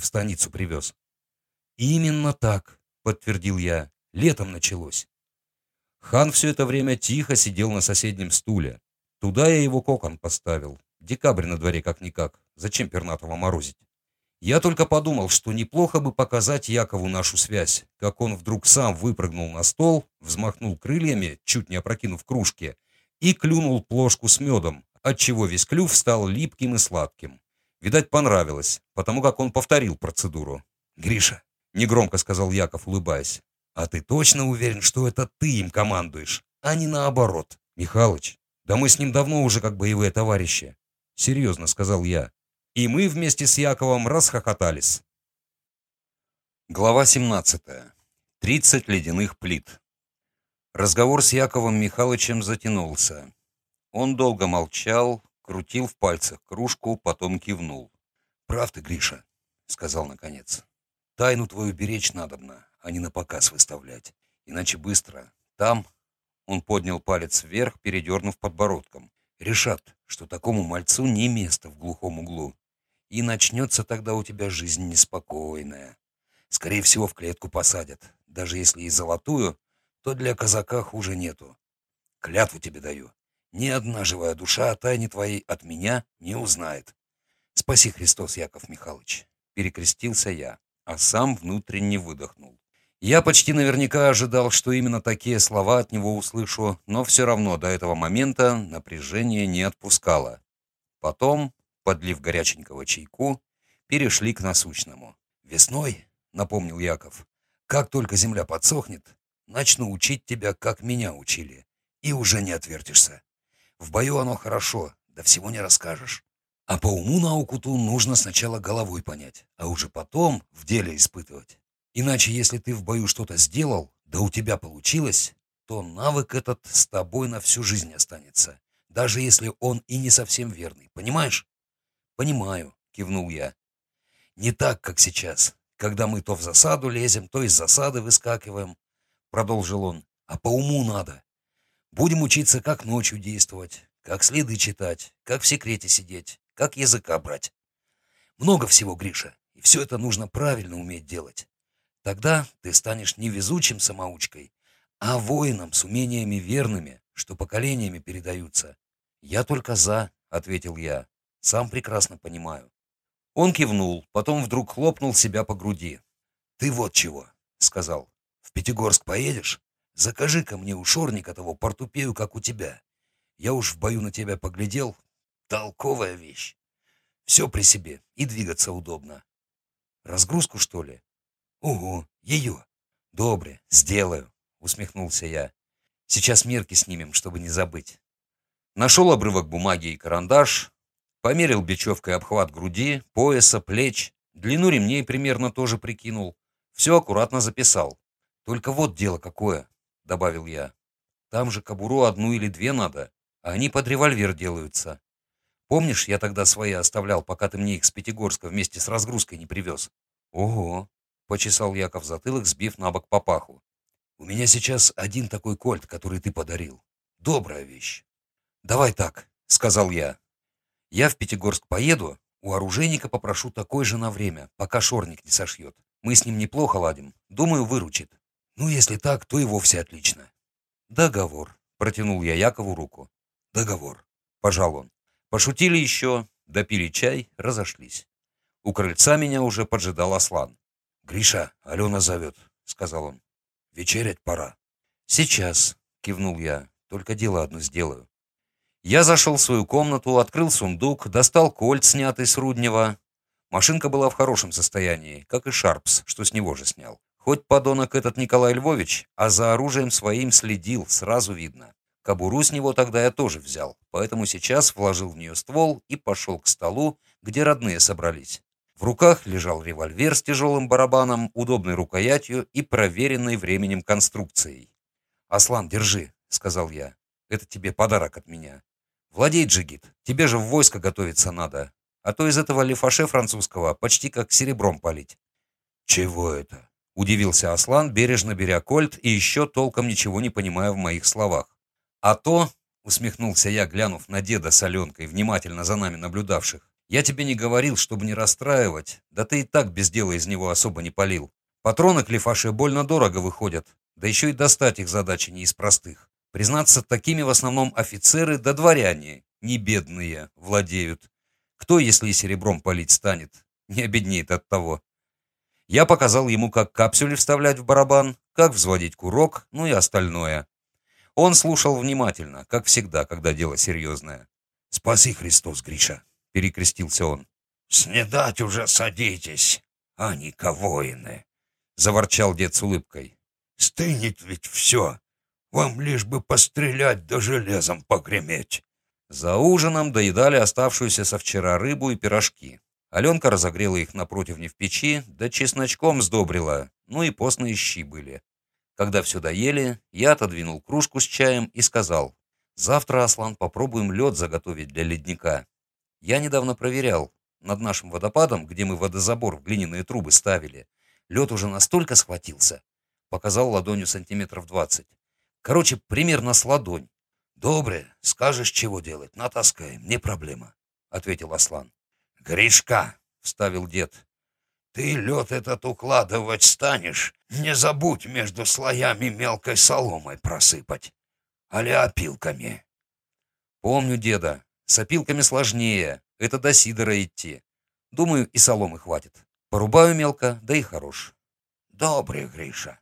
в станицу привез. «Именно так», — подтвердил я. «Летом началось». Хан все это время тихо сидел на соседнем стуле. Туда я его кокон поставил. Декабрь на дворе как-никак. Зачем пернатого морозить? Я только подумал, что неплохо бы показать Якову нашу связь, как он вдруг сам выпрыгнул на стол, взмахнул крыльями, чуть не опрокинув кружки, и клюнул плошку с медом, отчего весь клюв стал липким и сладким. Видать, понравилось, потому как он повторил процедуру. «Гриша», — негромко сказал Яков, улыбаясь, «а ты точно уверен, что это ты им командуешь, а не наоборот?» «Михалыч, да мы с ним давно уже как боевые товарищи», — серьезно сказал я. И мы вместе с Яковом расхохотались. Глава 17. 30 ледяных плит. Разговор с Яковом Михайловичем затянулся. Он долго молчал, крутил в пальцах кружку, потом кивнул. «Прав ты, Гриша», — сказал наконец. «Тайну твою беречь надобно, а не на показ выставлять. Иначе быстро. Там...» Он поднял палец вверх, передернув подбородком. «Решат, что такому мальцу не место в глухом углу. И начнется тогда у тебя жизнь неспокойная. Скорее всего, в клетку посадят. Даже если и золотую, то для казака хуже нету. Клятву тебе даю. Ни одна живая душа о тайне твоей от меня не узнает. Спаси Христос, Яков Михайлович. Перекрестился я, а сам внутренне выдохнул. Я почти наверняка ожидал, что именно такие слова от него услышу, но все равно до этого момента напряжение не отпускало. Потом подлив горяченького чайку, перешли к насущному. «Весной, — напомнил Яков, — как только земля подсохнет, начну учить тебя, как меня учили, и уже не отвертишься. В бою оно хорошо, да всего не расскажешь. А по уму науку ту нужно сначала головой понять, а уже потом в деле испытывать. Иначе, если ты в бою что-то сделал, да у тебя получилось, то навык этот с тобой на всю жизнь останется, даже если он и не совсем верный, понимаешь? «Понимаю», — кивнул я. «Не так, как сейчас, когда мы то в засаду лезем, то из засады выскакиваем», — продолжил он. «А по уму надо. Будем учиться, как ночью действовать, как следы читать, как в секрете сидеть, как языка брать. Много всего, Гриша, и все это нужно правильно уметь делать. Тогда ты станешь не везучим самоучкой, а воином с умениями верными, что поколениями передаются. «Я только за», — ответил я. Сам прекрасно понимаю. Он кивнул, потом вдруг хлопнул себя по груди. «Ты вот чего», — сказал. «В Пятигорск поедешь? Закажи-ка мне у Шорника того портупею, как у тебя. Я уж в бою на тебя поглядел. Толковая вещь. Все при себе, и двигаться удобно. Разгрузку, что ли? Угу, ее. Добре, сделаю, усмехнулся я. Сейчас мерки снимем, чтобы не забыть. Нашел обрывок бумаги и карандаш, Померил бечевкой обхват груди, пояса, плеч, длину ремней примерно тоже прикинул. Все аккуратно записал. «Только вот дело какое», — добавил я. «Там же кобуру одну или две надо, а они под револьвер делаются. Помнишь, я тогда свои оставлял, пока ты мне их с Пятигорска вместе с разгрузкой не привез?» «Ого!» — почесал Яков затылок, сбив на бок папаху. «У меня сейчас один такой кольт, который ты подарил. Добрая вещь». «Давай так», — сказал я. Я в Пятигорск поеду, у оружейника попрошу такой же на время, пока шорник не сошьет. Мы с ним неплохо ладим. Думаю, выручит. Ну, если так, то и вовсе отлично. Договор. Протянул я Якову руку. Договор. Пожал он. Пошутили еще, допили чай, разошлись. У крыльца меня уже поджидал Аслан. «Гриша, Алена зовет», — сказал он. «Вечерять пора». «Сейчас», — кивнул я, — «только дело одно сделаю». Я зашел в свою комнату, открыл сундук, достал кольт, снятый с Руднева. Машинка была в хорошем состоянии, как и Шарпс, что с него же снял. Хоть подонок этот Николай Львович, а за оружием своим следил, сразу видно. Кобуру с него тогда я тоже взял, поэтому сейчас вложил в нее ствол и пошел к столу, где родные собрались. В руках лежал револьвер с тяжелым барабаном, удобной рукоятью и проверенной временем конструкцией. «Аслан, держи», — сказал я. «Это тебе подарок от меня. Владей, Джигит, тебе же в войско готовиться надо, а то из этого лифаше французского почти как серебром палить». «Чего это?» — удивился Аслан, бережно беря кольт и еще толком ничего не понимая в моих словах. «А то...» — усмехнулся я, глянув на деда с Аленкой, внимательно за нами наблюдавших. Я тебе не говорил, чтобы не расстраивать, да ты и так без дела из него особо не полил. Патроны к Лефаше больно дорого выходят, да еще и достать их задача не из простых. Признаться, такими в основном офицеры да дворяне, не бедные, владеют. Кто, если и серебром полить станет, не обеднеет от того. Я показал ему, как капсюли вставлять в барабан, как взводить курок, ну и остальное. Он слушал внимательно, как всегда, когда дело серьезное. «Спаси Христос, Гриша!» — перекрестился он. «Снедать уже садитесь, Аника воины!» — заворчал дед с улыбкой. «Стынет ведь все. Вам лишь бы пострелять да железом погреметь». За ужином доедали оставшуюся со вчера рыбу и пирожки. Аленка разогрела их на противне в печи, да чесночком сдобрила, ну и постные щи были. Когда все доели, я отодвинул кружку с чаем и сказал, «Завтра, Аслан, попробуем лед заготовить для ледника. Я недавно проверял, над нашим водопадом, где мы водозабор в глиняные трубы ставили, лед уже настолько схватился, показал ладонью сантиметров двадцать. Короче, примерно с ладонь. «Добре, скажешь, чего делать, натаскаем, не проблема», — ответил Аслан. «Гришка!» — вставил дед. «Ты лед этот укладывать станешь, не забудь между слоями мелкой соломой просыпать. Али опилками». «Помню деда. С опилками сложнее. Это до сидора идти. Думаю, и соломы хватит. Порубаю мелко, да и хорош». «Добрый, Гриша».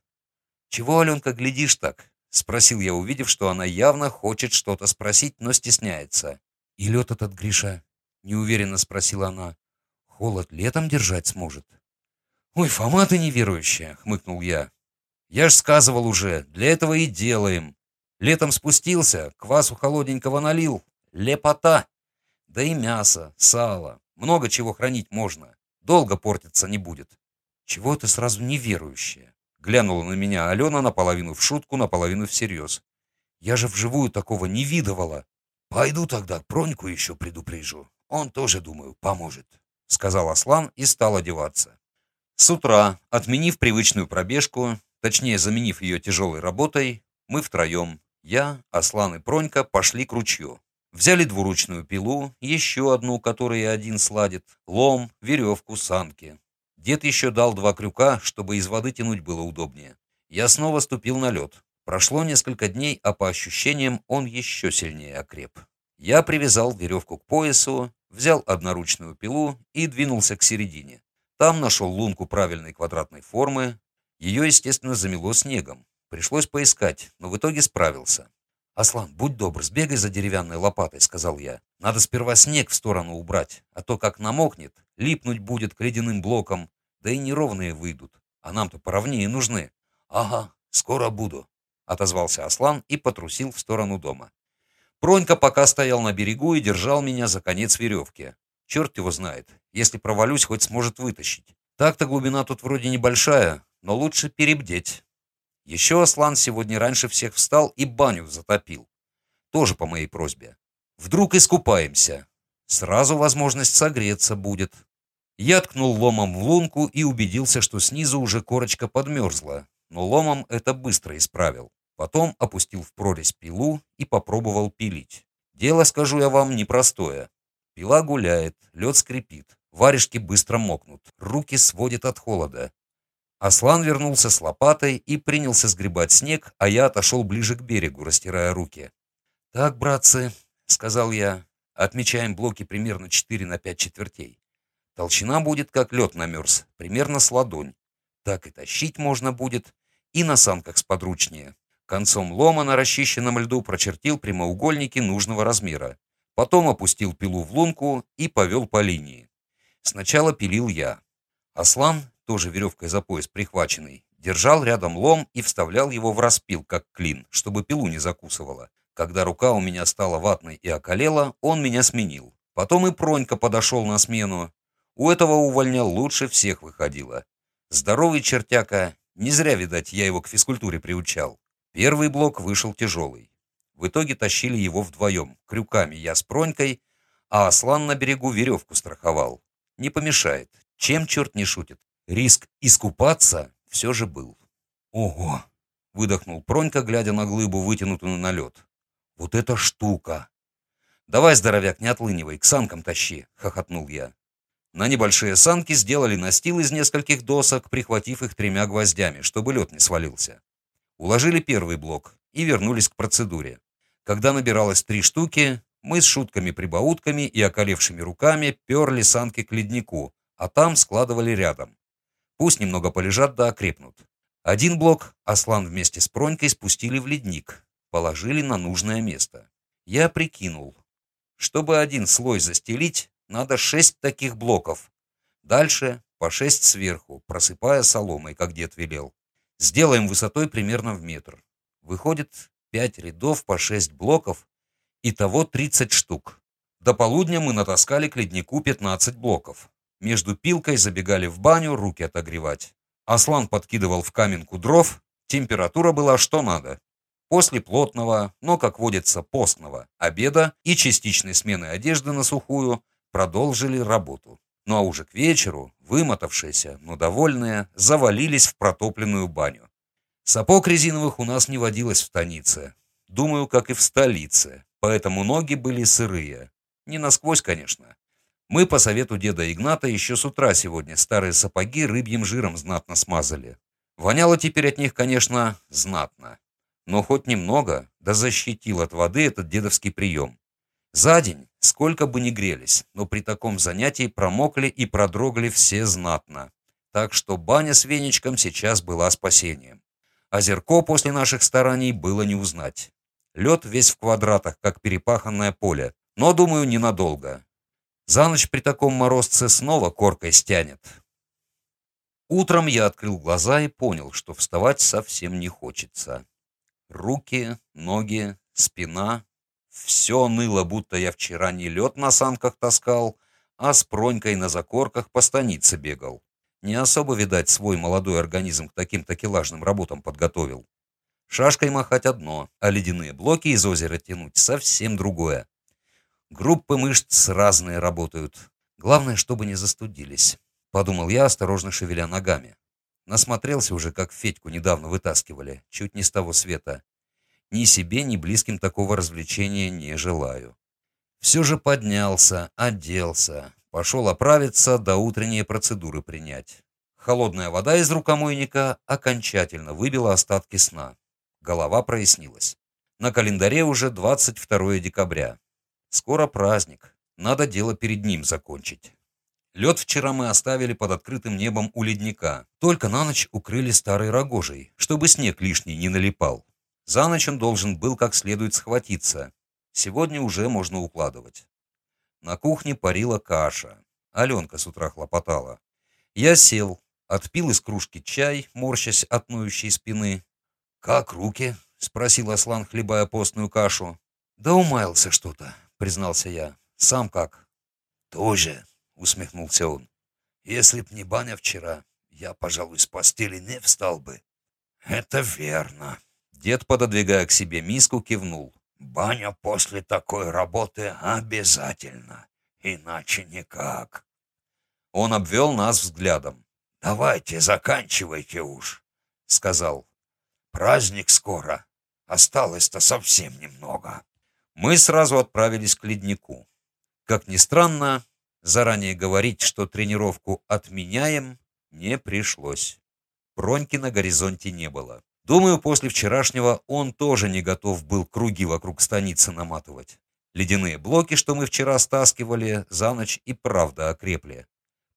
«Чего, Аленка, глядишь так?» — спросил я, увидев, что она явно хочет что-то спросить, но стесняется. «И лед этот, Гриша, неуверенно спросила она. «Холод летом держать сможет?» «Ой, Фома, ты неверующая!» — хмыкнул я. «Я ж сказывал уже, для этого и делаем. Летом спустился, квасу холодненького налил. Лепота! Да и мясо, сало, много чего хранить можно. Долго портиться не будет». «Чего ты сразу неверующая?» Глянула на меня Алена наполовину в шутку, наполовину всерьез. «Я же вживую такого не видывала». «Пойду тогда Проньку еще предупрежу. Он тоже, думаю, поможет», — сказал Аслан и стал одеваться. С утра, отменив привычную пробежку, точнее заменив ее тяжелой работой, мы втроем, я, Аслан и Пронька, пошли к ручью. Взяли двуручную пилу, еще одну, которую один сладит, лом, веревку, санки. Дед еще дал два крюка, чтобы из воды тянуть было удобнее. Я снова ступил на лед. Прошло несколько дней, а по ощущениям он еще сильнее окреп. Я привязал веревку к поясу, взял одноручную пилу и двинулся к середине. Там нашел лунку правильной квадратной формы. Ее, естественно, замело снегом. Пришлось поискать, но в итоге справился. «Аслан, будь добр, сбегай за деревянной лопатой», — сказал я. «Надо сперва снег в сторону убрать, а то как намокнет, липнуть будет к ледяным блокам, да и неровные выйдут, а нам-то поровнее нужны». «Ага, скоро буду», — отозвался Аслан и потрусил в сторону дома. Пронька пока стоял на берегу и держал меня за конец веревки. Черт его знает, если провалюсь, хоть сможет вытащить. Так-то глубина тут вроде небольшая, но лучше перебдеть. Еще Аслан сегодня раньше всех встал и баню затопил. Тоже по моей просьбе. Вдруг искупаемся. Сразу возможность согреться будет. Я ткнул ломом в лунку и убедился, что снизу уже корочка подмерзла, но ломом это быстро исправил. Потом опустил в прорезь пилу и попробовал пилить. Дело, скажу я вам, непростое. Пила гуляет, лед скрипит, варежки быстро мокнут, руки сводит от холода. Аслан вернулся с лопатой и принялся сгребать снег, а я отошел ближе к берегу, растирая руки. «Так, братцы», — сказал я, — «отмечаем блоки примерно 4 на 5 четвертей. Толщина будет, как лед намерз, примерно с ладонь. Так и тащить можно будет, и на санках сподручнее. Концом лома на расчищенном льду прочертил прямоугольники нужного размера. Потом опустил пилу в лунку и повел по линии. Сначала пилил я. Аслан, тоже веревкой за пояс прихваченный, держал рядом лом и вставлял его в распил, как клин, чтобы пилу не закусывала. Когда рука у меня стала ватной и околела, он меня сменил. Потом и Пронька подошел на смену. У этого увольня лучше всех выходило. Здоровый чертяка, не зря, видать, я его к физкультуре приучал. Первый блок вышел тяжелый. В итоге тащили его вдвоем, крюками я с Пронькой, а Аслан на берегу веревку страховал. Не помешает. Чем черт не шутит? Риск искупаться все же был. «Ого!» — выдохнул Пронька, глядя на глыбу, вытянутую на лед. «Вот эта штука!» «Давай, здоровяк, не отлынивай, к санкам тащи», — хохотнул я. На небольшие санки сделали настил из нескольких досок, прихватив их тремя гвоздями, чтобы лед не свалился. Уложили первый блок и вернулись к процедуре. Когда набиралось три штуки, мы с шутками-прибаутками и околевшими руками перли санки к леднику, а там складывали рядом. Пусть немного полежат да окрепнут. Один блок Аслан вместе с Пронькой спустили в ледник, положили на нужное место. Я прикинул. Чтобы один слой застелить, надо шесть таких блоков. Дальше по шесть сверху, просыпая соломой, как дед велел. Сделаем высотой примерно в метр. Выходит пять рядов по шесть блоков, итого 30 штук. До полудня мы натаскали к леднику 15 блоков. Между пилкой забегали в баню руки отогревать. Аслан подкидывал в каменку дров, температура была что надо. После плотного, но, как водится, постного обеда и частичной смены одежды на сухую продолжили работу. Ну а уже к вечеру, вымотавшиеся, но довольные, завалились в протопленную баню. Сапог резиновых у нас не водилось в станице. Думаю, как и в столице. Поэтому ноги были сырые. Не насквозь, конечно. Мы по совету деда Игната еще с утра сегодня старые сапоги рыбьим жиром знатно смазали. Воняло теперь от них, конечно, знатно. Но хоть немного, да защитил от воды этот дедовский прием. За день, сколько бы ни грелись, но при таком занятии промокли и продрогли все знатно. Так что баня с веничком сейчас была спасением. Озерко после наших стараний было не узнать. Лед весь в квадратах, как перепаханное поле, но, думаю, ненадолго. За ночь при таком морозце снова коркой стянет. Утром я открыл глаза и понял, что вставать совсем не хочется. Руки, ноги, спина — все ныло, будто я вчера не лед на санках таскал, а с пронькой на закорках по станице бегал. Не особо, видать, свой молодой организм к таким такелажным работам подготовил. Шашкой махать одно, а ледяные блоки из озера тянуть совсем другое. Группы мышц разные работают. Главное, чтобы не застудились. Подумал я, осторожно шевеля ногами. Насмотрелся уже, как Федьку недавно вытаскивали, чуть не с того света. Ни себе, ни близким такого развлечения не желаю. Все же поднялся, оделся, пошел оправиться, до утренние процедуры принять. Холодная вода из рукомойника окончательно выбила остатки сна. Голова прояснилась. На календаре уже 22 декабря. Скоро праздник. Надо дело перед ним закончить. Лед вчера мы оставили под открытым небом у ледника. Только на ночь укрыли старой рогожей, чтобы снег лишний не налипал. За ночь он должен был как следует схватиться. Сегодня уже можно укладывать. На кухне парила каша. Аленка с утра хлопотала. Я сел, отпил из кружки чай, морщась от ноющей спины, «Как руки?» — спросил Аслан, хлебая постную кашу. «Да умаялся что-то», — признался я. «Сам как?» «Тоже», — усмехнулся он. «Если б не баня вчера, я, пожалуй, с постели не встал бы». «Это верно». Дед, пододвигая к себе миску, кивнул. «Баня после такой работы обязательно, иначе никак». Он обвел нас взглядом. «Давайте, заканчивайте уж», — сказал. Праздник скоро. Осталось-то совсем немного. Мы сразу отправились к леднику. Как ни странно, заранее говорить, что тренировку отменяем, не пришлось. Проньки на горизонте не было. Думаю, после вчерашнего он тоже не готов был круги вокруг станицы наматывать. Ледяные блоки, что мы вчера стаскивали, за ночь и правда окрепли.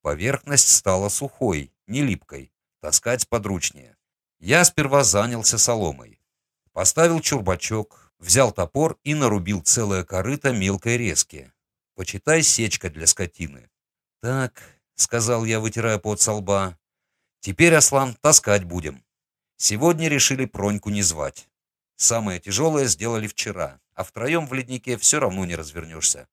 Поверхность стала сухой, не липкой. Таскать подручнее. Я сперва занялся соломой. Поставил чурбачок, взял топор и нарубил целое корыто мелкой резки. Почитай сечка для скотины. «Так», — сказал я, вытирая пот со лба, — «теперь, Аслан, таскать будем. Сегодня решили Проньку не звать. Самое тяжелое сделали вчера, а втроем в леднике все равно не развернешься.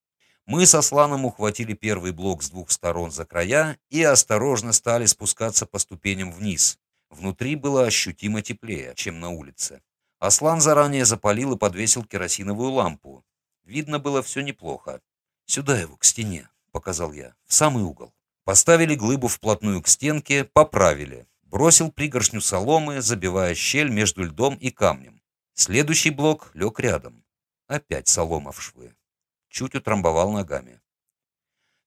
Мы с Асланом ухватили первый блок с двух сторон за края и осторожно стали спускаться по ступеням вниз, Внутри было ощутимо теплее, чем на улице. Аслан заранее запалил и подвесил керосиновую лампу. Видно было все неплохо. «Сюда его, к стене», — показал я, — «в самый угол». Поставили глыбу вплотную к стенке, поправили. Бросил пригоршню соломы, забивая щель между льдом и камнем. Следующий блок лег рядом. Опять солома в швы. чуть утрамбовал ногами.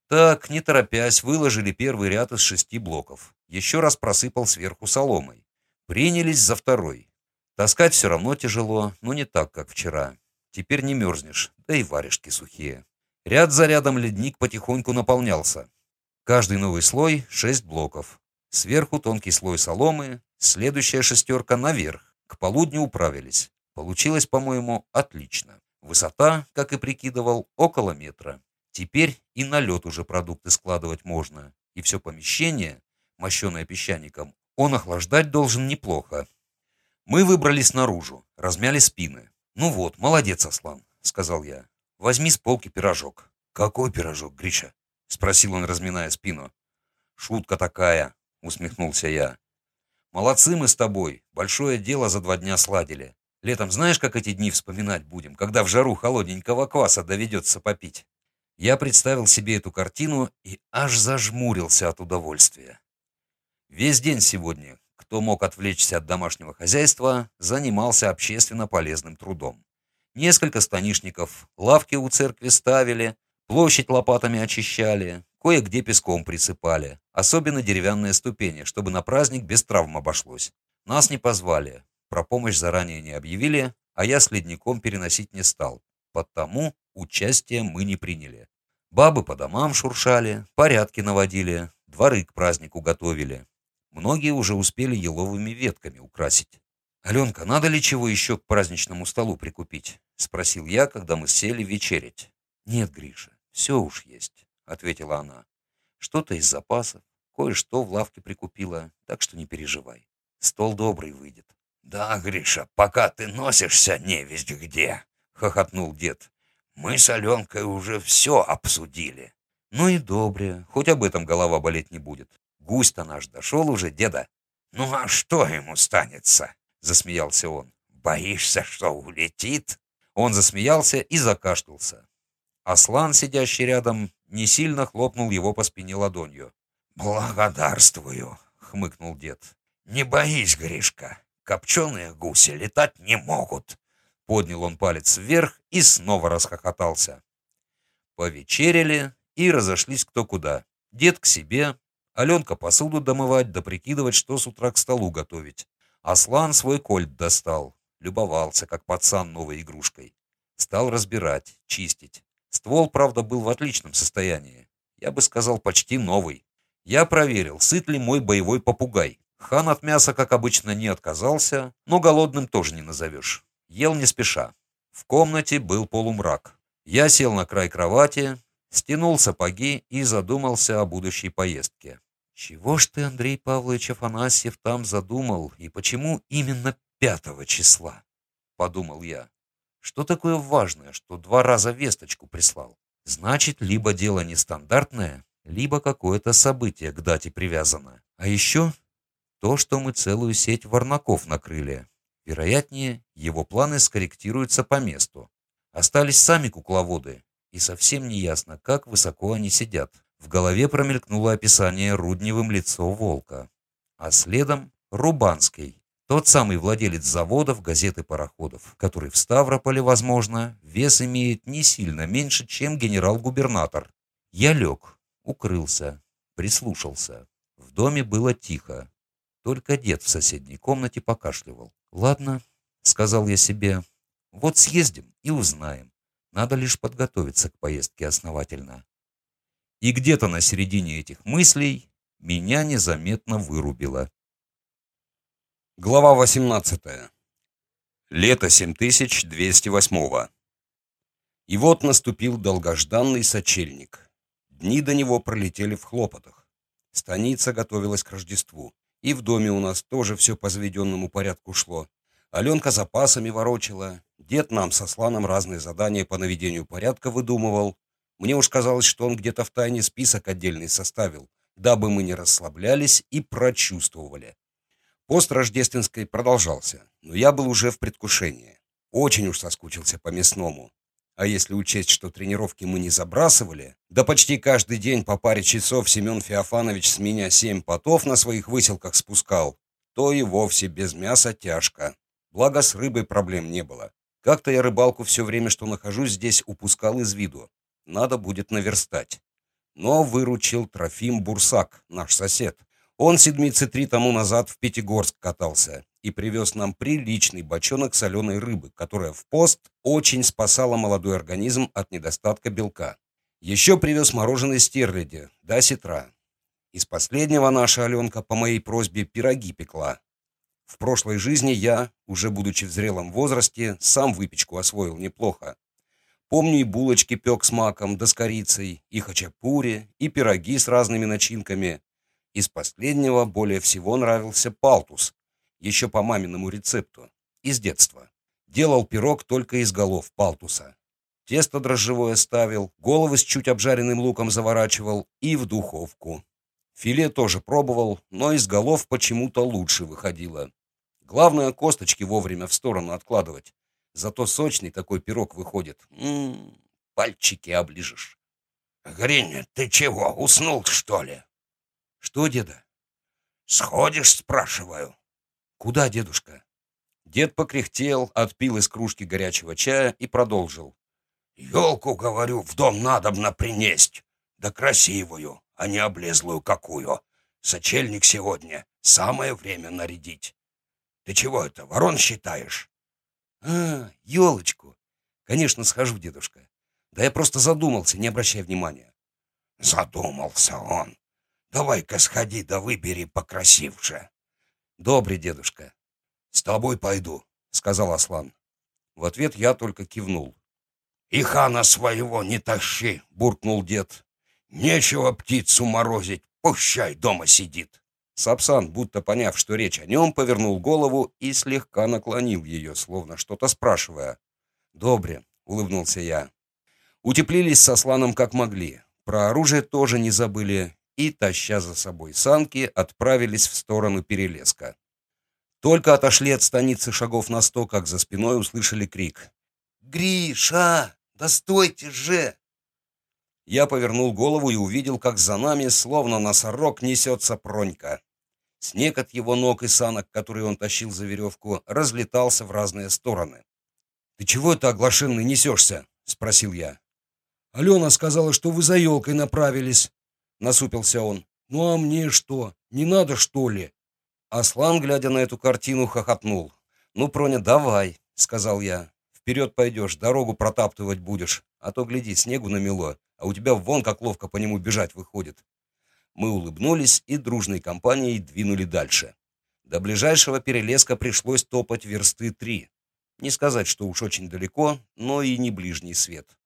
Так, не торопясь, выложили первый ряд из шести блоков. Еще раз просыпал сверху соломой. Принялись за второй. Таскать все равно тяжело, но не так, как вчера. Теперь не мерзнешь, да и варежки сухие. Ряд за рядом ледник потихоньку наполнялся. Каждый новый слой — шесть блоков. Сверху тонкий слой соломы, следующая шестерка наверх. К полудню управились. Получилось, по-моему, отлично. Высота, как и прикидывал, около метра. Теперь и на лед уже продукты складывать можно. И все помещение, мощенное песчаником, он охлаждать должен неплохо. Мы выбрались наружу, размяли спины. «Ну вот, молодец, Аслан», — сказал я. «Возьми с полки пирожок». «Какой пирожок, Гриша?» — спросил он, разминая спину. «Шутка такая», — усмехнулся я. «Молодцы мы с тобой. Большое дело за два дня сладили. Летом знаешь, как эти дни вспоминать будем, когда в жару холодненького кваса доведется попить?» Я представил себе эту картину и аж зажмурился от удовольствия. Весь день сегодня, кто мог отвлечься от домашнего хозяйства, занимался общественно полезным трудом. Несколько станишников лавки у церкви ставили, площадь лопатами очищали, кое-где песком присыпали, особенно деревянные ступени, чтобы на праздник без травм обошлось. Нас не позвали, про помощь заранее не объявили, а я с ледником переносить не стал, потому участия мы не приняли. Бабы по домам шуршали, порядки наводили, дворы к празднику готовили. Многие уже успели еловыми ветками украсить. «Аленка, надо ли чего еще к праздничному столу прикупить?» — спросил я, когда мы сели вечерять. «Нет, Гриша, все уж есть», — ответила она. «Что-то из запасов, кое-что в лавке прикупила, так что не переживай. Стол добрый выйдет». «Да, Гриша, пока ты носишься не весть где», — хохотнул дед. Мы с Аленкой уже все обсудили. Ну и добре, хоть об этом голова болеть не будет. Гусь-то наш дошел уже, деда. Ну а что ему станется? Засмеялся он. Боишься, что улетит? Он засмеялся и закашлялся. Аслан, сидящий рядом, не сильно хлопнул его по спине ладонью. «Благодарствую», — хмыкнул дед. «Не боись, Гришка, копченые гуси летать не могут. Поднял он палец вверх и снова расхохотался. Повечерили и разошлись кто куда. Дед к себе, Аленка посуду домывать да прикидывать, что с утра к столу готовить. Аслан свой кольт достал, любовался, как пацан новой игрушкой. Стал разбирать, чистить. Ствол, правда, был в отличном состоянии. Я бы сказал, почти новый. Я проверил, сыт ли мой боевой попугай. Хан от мяса, как обычно, не отказался, но голодным тоже не назовешь. Ел не спеша. В комнате был полумрак. Я сел на край кровати, стянул сапоги и задумался о будущей поездке. Чего ж ты, Андрей Павлович Афанасьев, там задумал, и почему именно пятого числа? Подумал я. Что такое важное, что два раза весточку прислал? Значит, либо дело нестандартное, либо какое-то событие к дате привязано. А еще то, что мы целую сеть варнаков накрыли, Вероятнее, его планы скорректируются по месту. Остались сами кукловоды, и совсем не ясно, как высоко они сидят. В голове промелькнуло описание Рудневым лицо волка. А следом Рубанский, тот самый владелец заводов, газет и пароходов, который в Ставрополе, возможно, вес имеет не сильно меньше, чем генерал-губернатор. Я лег, укрылся, прислушался. В доме было тихо. Только дед в соседней комнате покашливал. «Ладно», — сказал я себе, — «вот съездим и узнаем. Надо лишь подготовиться к поездке основательно». И где-то на середине этих мыслей меня незаметно вырубило. Глава 18. Лето 7208. И вот наступил долгожданный сочельник. Дни до него пролетели в хлопотах. Станица готовилась к Рождеству. И в доме у нас тоже все по заведенному порядку шло. Аленка запасами ворочила, дед нам со Сланом разные задания по наведению порядка выдумывал. Мне уж казалось, что он где-то в тайне список отдельный составил, дабы мы не расслаблялись и прочувствовали. Пост рождественской продолжался, но я был уже в предвкушении. Очень уж соскучился по мясному. А если учесть, что тренировки мы не забрасывали, да почти каждый день по паре часов Семен Феофанович с меня семь потов на своих выселках спускал, то и вовсе без мяса тяжко. Благо с рыбой проблем не было. Как-то я рыбалку все время, что нахожусь здесь, упускал из виду. надо будет наверстать. Но выручил Трофим Бурсак, наш сосед. Он седмицы три тому назад в Пятигорск катался и привез нам приличный бочонок соленой рыбы, которая в пост очень спасала молодой организм от недостатка белка. Еще привез мороженое стерляди, до сетра. Из последнего наша Аленка по моей просьбе пироги пекла. В прошлой жизни я, уже будучи в зрелом возрасте, сам выпечку освоил неплохо. Помню и булочки пек с маком, да с корицей, и хачапури, и пироги с разными начинками. Из последнего более всего нравился палтус, еще по маминому рецепту, из детства. Делал пирог только из голов палтуса. Тесто дрожжевое ставил, головы с чуть обжаренным луком заворачивал и в духовку. Филе тоже пробовал, но из голов почему-то лучше выходило. Главное, косточки вовремя в сторону откладывать. Зато сочный такой пирог выходит. М -м -м, пальчики оближешь. Гриня, ты чего, уснул, что ли? Что, деда? Сходишь, спрашиваю. Куда, дедушка? Дед покряхтел, отпил из кружки горячего чая и продолжил. Елку, говорю, в дом надобно принесть. Да красивую, а не облезлую какую. Сочельник сегодня. Самое время нарядить. Ты чего это, ворон считаешь? А, елочку. Конечно, схожу, дедушка. Да я просто задумался, не обращай внимания. Задумался он. Давай-ка сходи да выбери покрасивше. Добрый дедушка. С тобой пойду, сказал Аслан. В ответ я только кивнул. И хана своего не тащи, буркнул дед. Нечего птицу морозить, пущай дома сидит. Сапсан, будто поняв, что речь о нем, повернул голову и слегка наклонил ее, словно что-то спрашивая. «Добре», — улыбнулся я. Утеплились с Асланом как могли. Про оружие тоже не забыли и, таща за собой санки, отправились в сторону перелеска. Только отошли от станицы шагов на сто, как за спиной услышали крик. «Гриша, да же!» Я повернул голову и увидел, как за нами, словно носорог, несется Пронька. Снег от его ног и санок, которые он тащил за веревку, разлетался в разные стороны. «Ты чего это, оглашенный, несешься?» — спросил я. «Алена сказала, что вы за елкой направились», насупился он. «Ну а мне что? Не надо, что ли?» Аслан, глядя на эту картину, хохотнул. «Ну, Проня, давай», — сказал я. «Вперед пойдешь, дорогу протаптывать будешь, а то, гляди, снегу намело, а у тебя вон как ловко по нему бежать выходит». Мы улыбнулись и дружной компанией двинули дальше. До ближайшего перелеска пришлось топать версты три. Не сказать, что уж очень далеко, но и не ближний свет.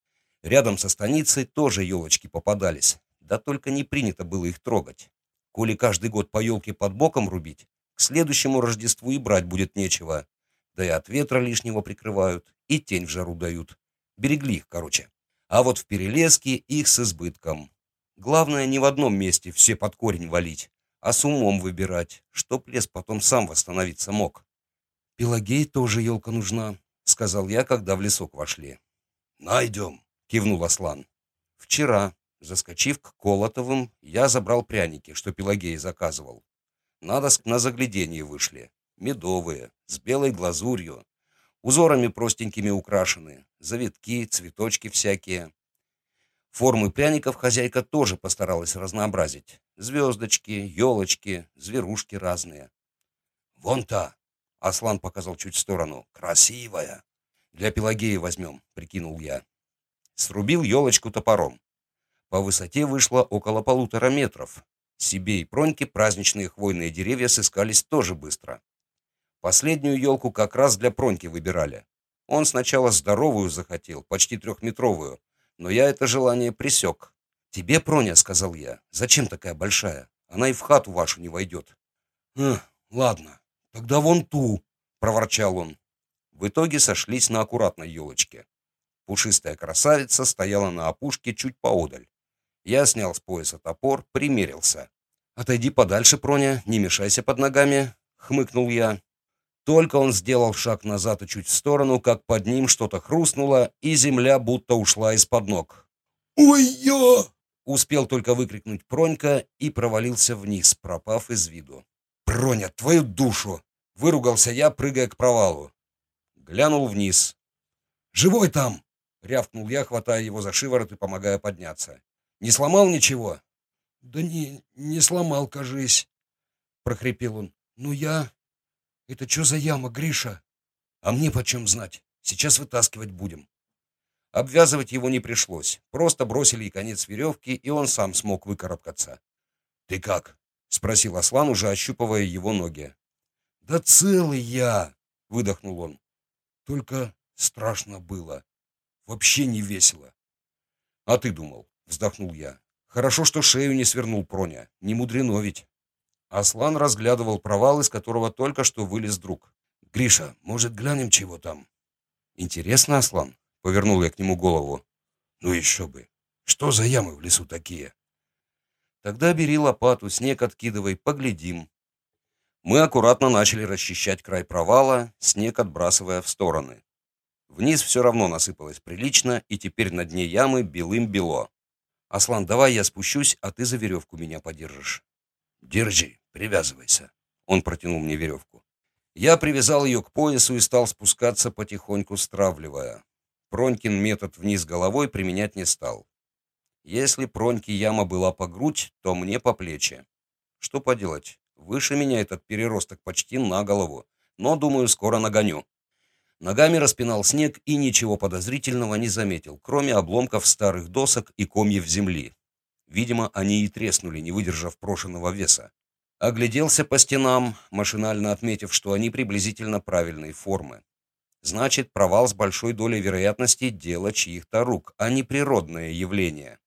Рядом со станицей тоже елочки попадались, да только не принято было их трогать. Коли каждый год по елке под боком рубить, к следующему Рождеству и брать будет нечего. Да и от ветра лишнего прикрывают, и тень в жару дают. Берегли их, короче. А вот в перелеске их с избытком. Главное, не в одном месте все под корень валить, а с умом выбирать, чтоб лес потом сам восстановиться мог. «Пелагей тоже елка нужна», — сказал я, когда в лесок вошли. «Найдем», — кивнул Аслан. «Вчера», Заскочив к Колотовым, я забрал пряники, что Пелагей заказывал. Надо на загляденье вышли. Медовые, с белой глазурью, узорами простенькими украшены, завитки, цветочки всякие. Формы пряников хозяйка тоже постаралась разнообразить. Звездочки, елочки, зверушки разные. «Вон та!» — Аслан показал чуть в сторону. «Красивая!» «Для Пелагеи возьмем», — прикинул я. Срубил елочку топором. По высоте вышло около полутора метров. Себе и Проньке праздничные хвойные деревья сыскались тоже быстро. Последнюю елку как раз для Проньки выбирали. Он сначала здоровую захотел, почти трехметровую, но я это желание пресек. «Тебе, Проня, — сказал я, — зачем такая большая? Она и в хату вашу не войдет». «Хм, ладно, тогда вон ту», — проворчал он. В итоге сошлись на аккуратной елочке. Пушистая красавица стояла на опушке чуть поодаль. Я снял с пояса топор, примерился. «Отойди подальше, Проня, не мешайся под ногами», — хмыкнул я. Только он сделал шаг назад и чуть в сторону, как под ним что-то хрустнуло, и земля будто ушла из-под ног. «Ой-я!» — успел только выкрикнуть Пронька и провалился вниз, пропав из виду. «Проня, твою душу!» — выругался я, прыгая к провалу. Глянул вниз. «Живой там!» рявкнул я, хватая его за шиворот и помогая подняться. «Не сломал ничего?» «Да не, не сломал, кажись», — прохрипел он. «Ну я... Это что за яма, Гриша?» «А мне почем знать? Сейчас вытаскивать будем». Обвязывать его не пришлось. Просто бросили и конец веревки, и он сам смог выкарабкаться. «Ты как?» — спросил Аслан, уже ощупывая его ноги. «Да целый я!» — выдохнул он. «Только страшно было. Вообще не весело». «А ты думал?» — вздохнул я. «Хорошо, что шею не свернул Проня. Не мудрено ведь». Аслан разглядывал провал, из которого только что вылез друг. «Гриша, может, глянем, чего там?» «Интересно, Аслан?» Повернул я к нему голову. Ну еще бы. Что за ямы в лесу такие? Тогда бери лопату, снег откидывай, поглядим. Мы аккуратно начали расчищать край провала, снег отбрасывая в стороны. Вниз все равно насыпалось прилично, и теперь на дне ямы белым-бело. «Аслан, давай я спущусь, а ты за веревку меня подержишь». «Держи, привязывайся». Он протянул мне веревку. Я привязал ее к поясу и стал спускаться, потихоньку стравливая. Пронькин метод вниз головой применять не стал. Если Проньке яма была по грудь, то мне по плечи. Что поделать, выше меня этот переросток почти на голову, но, думаю, скоро нагоню. Ногами распинал снег и ничего подозрительного не заметил, кроме обломков старых досок и комьев земли. Видимо, они и треснули, не выдержав прошенного веса. Огляделся по стенам, машинально отметив, что они приблизительно правильной формы. Значит, провал с большой долей вероятности – дело чьих-то рук, а не природное явление.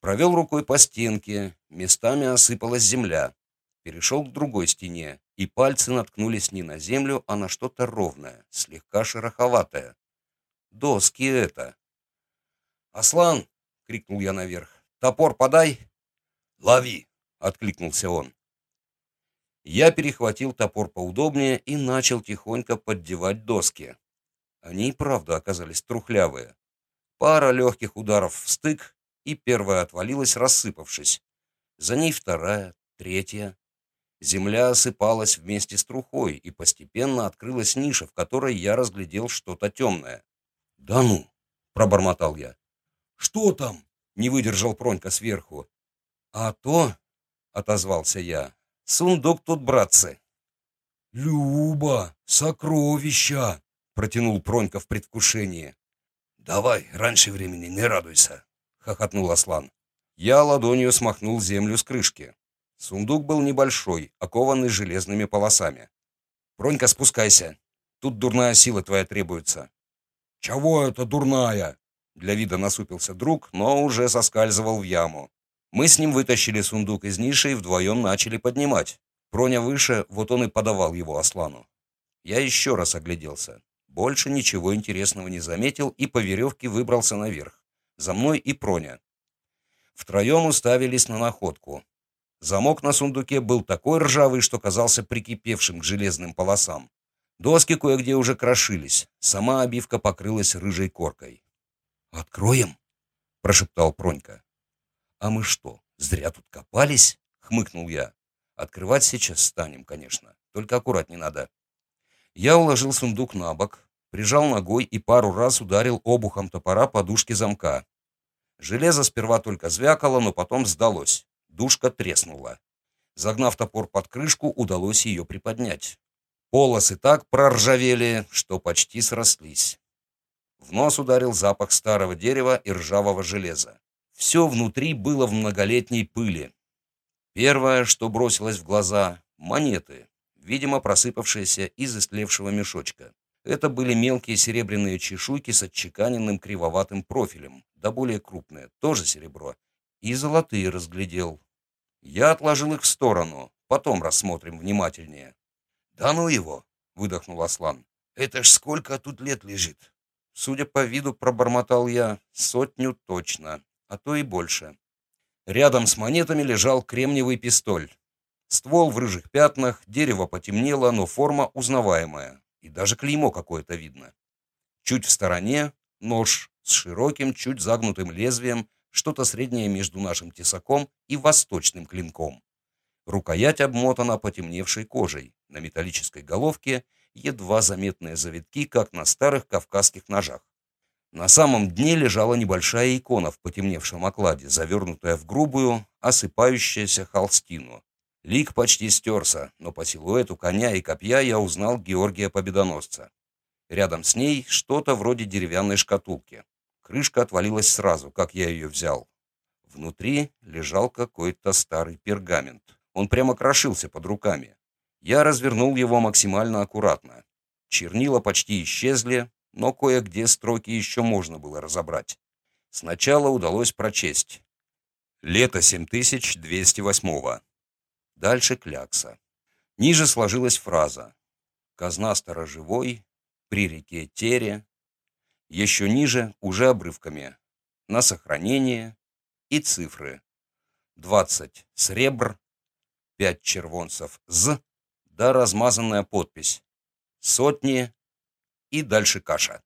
Провел рукой по стенке, местами осыпалась земля. Перешел к другой стене, и пальцы наткнулись не на землю, а на что-то ровное, слегка шероховатое. Доски это. «Аслан!» — крикнул я наверх. «Топор подай!» «Лови!» — откликнулся он. Я перехватил топор поудобнее и начал тихонько поддевать доски. Они и правда оказались трухлявые. Пара легких ударов в стык, и первая отвалилась, рассыпавшись. За ней вторая, третья. Земля осыпалась вместе с трухой, и постепенно открылась ниша, в которой я разглядел что-то темное. «Да ну!» — пробормотал я. «Что там?» — не выдержал Пронька сверху. «А то...» — отозвался я. Сундук тут, братцы. Люба, сокровища, протянул Пронька в предвкушении. Давай, раньше времени не радуйся, хохотнул Аслан. Я ладонью смахнул землю с крышки. Сундук был небольшой, окованный железными полосами. «Пронька, спускайся. Тут дурная сила твоя требуется». «Чего это дурная?» Для вида насупился друг, но уже соскальзывал в яму. Мы с ним вытащили сундук из ниши и вдвоем начали поднимать. Проня выше, вот он и подавал его Аслану. Я еще раз огляделся. Больше ничего интересного не заметил и по веревке выбрался наверх. За мной и Проня. Втроем уставились на находку. Замок на сундуке был такой ржавый, что казался прикипевшим к железным полосам. Доски кое-где уже крошились. Сама обивка покрылась рыжей коркой. «Откроем?» – прошептал Пронька. «А мы что, зря тут копались?» — хмыкнул я. «Открывать сейчас станем, конечно, только аккуратней надо». Я уложил сундук на бок, прижал ногой и пару раз ударил обухом топора по дужке замка. Железо сперва только звякало, но потом сдалось. Дужка треснула. Загнав топор под крышку, удалось ее приподнять. Полосы так проржавели, что почти срослись. В нос ударил запах старого дерева и ржавого железа. Все внутри было в многолетней пыли. Первое, что бросилось в глаза — монеты, видимо, просыпавшиеся из истлевшего мешочка. Это были мелкие серебряные чешуйки с отчеканенным кривоватым профилем, да более крупные, тоже серебро, и золотые разглядел. Я отложил их в сторону, потом рассмотрим внимательнее. «Да ну его!» — выдохнул Аслан. «Это ж сколько тут лет лежит?» Судя по виду, пробормотал я, сотню точно а то и больше. Рядом с монетами лежал кремниевый пистоль. Ствол в рыжих пятнах, дерево потемнело, но форма узнаваемая, и даже клеймо какое-то видно. Чуть в стороне нож с широким, чуть загнутым лезвием, что-то среднее между нашим тесаком и восточным клинком. Рукоять обмотана потемневшей кожей, на металлической головке едва заметные завитки, как на старых кавказских ножах. На самом дне лежала небольшая икона в потемневшем окладе, завернутая в грубую, осыпающуюся холстину. Лик почти стерся, но по силуэту коня и копья я узнал Георгия Победоносца. Рядом с ней что-то вроде деревянной шкатулки. Крышка отвалилась сразу, как я ее взял. Внутри лежал какой-то старый пергамент. Он прямо крошился под руками. Я развернул его максимально аккуратно. Чернила почти исчезли, но кое-где строки еще можно было разобрать. Сначала удалось прочесть. Лето 7208 Дальше клякса. Ниже сложилась фраза. Казна сторожевой, при реке Тере. Еще ниже, уже обрывками. На сохранение и цифры. 20 сребр, 5 червонцев з, да размазанная подпись. Сотни и дальше каша.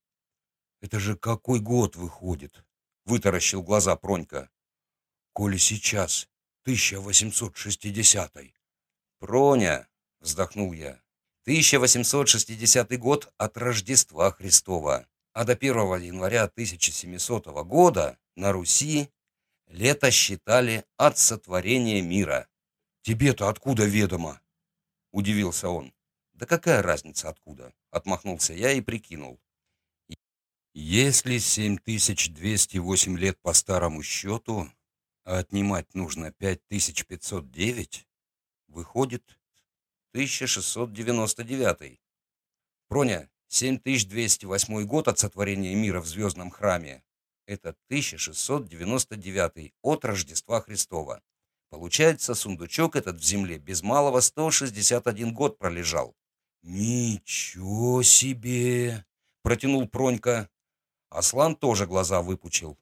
«Это же какой год выходит?» — вытаращил глаза Пронька. «Коли сейчас, 1860-й». «Проня!» — вздохнул я. 1860 год от Рождества Христова, а до 1 января 1700 года на Руси лето считали от сотворения мира. «Тебе-то откуда ведомо?» — удивился он. «Да какая разница откуда?» — отмахнулся я и прикинул. «Если 7208 лет по старому счету, а отнимать нужно 5509, выходит 1699. Проня, 7208 год от сотворения мира в Звездном храме. Это 1699 от Рождества Христова. Получается, сундучок этот в земле без малого 161 год пролежал. «Ничего себе!» — протянул Пронька. Аслан тоже глаза выпучил.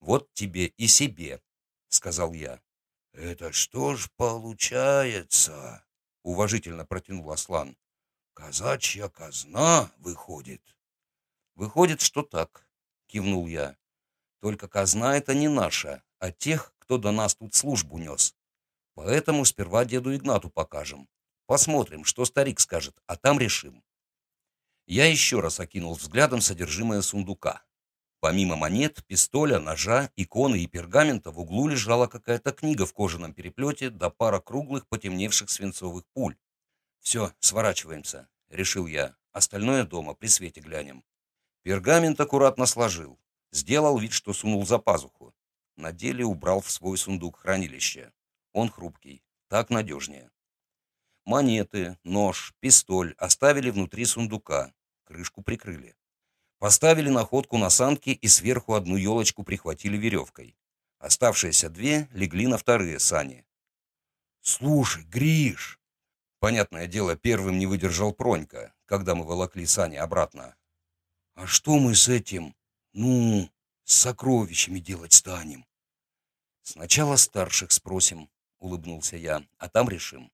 «Вот тебе и себе», — сказал я. «Это что ж получается?» — уважительно протянул Аслан. «Казачья казна, выходит?» «Выходит, что так», — кивнул я. «Только казна это не наша, а тех, кто до нас тут службу нес. Поэтому сперва деду Игнату покажем. Посмотрим, что старик скажет, а там решим. Я еще раз окинул взглядом содержимое сундука. Помимо монет, пистоля, ножа, иконы и пергамента в углу лежала какая-то книга в кожаном переплете да пара круглых потемневших свинцовых пуль. «Все, сворачиваемся», — решил я. «Остальное дома, при свете глянем». Пергамент аккуратно сложил. Сделал вид, что сунул за пазуху. На деле убрал в свой сундук хранилище. Он хрупкий, так надежнее. Монеты, нож, пистоль оставили внутри сундука, крышку прикрыли. Поставили находку на санки и сверху одну елочку прихватили веревкой. Оставшиеся две легли на вторые сани. «Слушай, Гриш!» Понятное дело, первым не выдержал Пронька, когда мы волокли сани обратно. «А что мы с этим, ну, с сокровищами делать станем?» «Сначала старших спросим», — улыбнулся я, — «а там решим».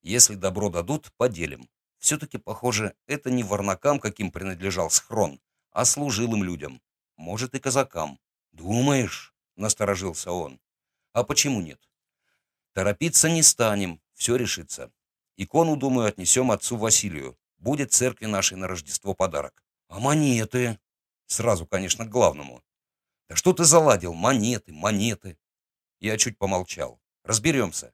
Если добро дадут, поделим. Все-таки, похоже, это не варнакам, каким принадлежал схрон, а служилым людям. Может, и казакам. «Думаешь?» — насторожился он. «А почему нет?» «Торопиться не станем, все решится. Икону, думаю, отнесем отцу Василию. Будет церкви нашей на Рождество подарок. А монеты?» Сразу, конечно, к главному. «Да что ты заладил? Монеты, монеты!» Я чуть помолчал. «Разберемся.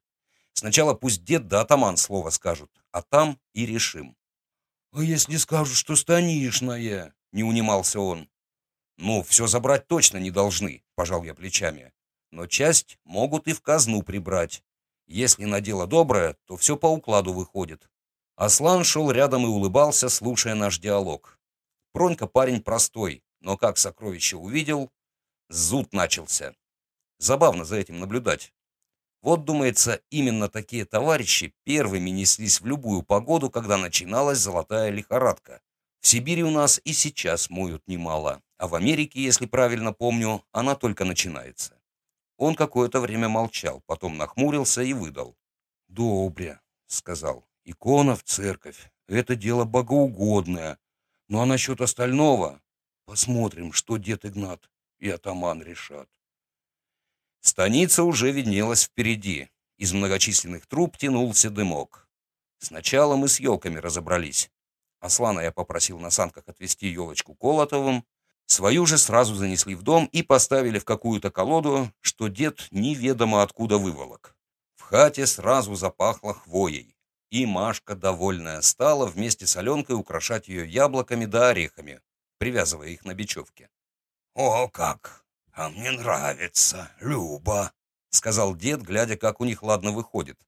Сначала пусть дед да атаман слово скажут, а там и решим. — А если скажут, что станишная? — не унимался он. — Ну, все забрать точно не должны, — пожал я плечами. Но часть могут и в казну прибрать. Если на дело доброе, то все по укладу выходит. Аслан шел рядом и улыбался, слушая наш диалог. Пронька парень простой, но как сокровище увидел, зуд начался. Забавно за этим наблюдать. Вот, думается, именно такие товарищи первыми неслись в любую погоду, когда начиналась золотая лихорадка. В Сибири у нас и сейчас моют немало, а в Америке, если правильно помню, она только начинается. Он какое-то время молчал, потом нахмурился и выдал. «Добре», — сказал, — «икона в церковь. Это дело богоугодное. Ну а насчет остального посмотрим, что дед Игнат и атаман решат». Станица уже виднелась впереди. Из многочисленных труб тянулся дымок. Сначала мы с елками разобрались. Аслана я попросил на санках отвезти елочку Колотовым. Свою же сразу занесли в дом и поставили в какую-то колоду, что дед неведомо откуда выволок. В хате сразу запахло хвоей, и Машка, довольная, стала вместе с Аленкой украшать ее яблоками да орехами, привязывая их на бечевке. «О, как! А мне нравится, Люба!» — сказал дед, глядя, как у них ладно выходит.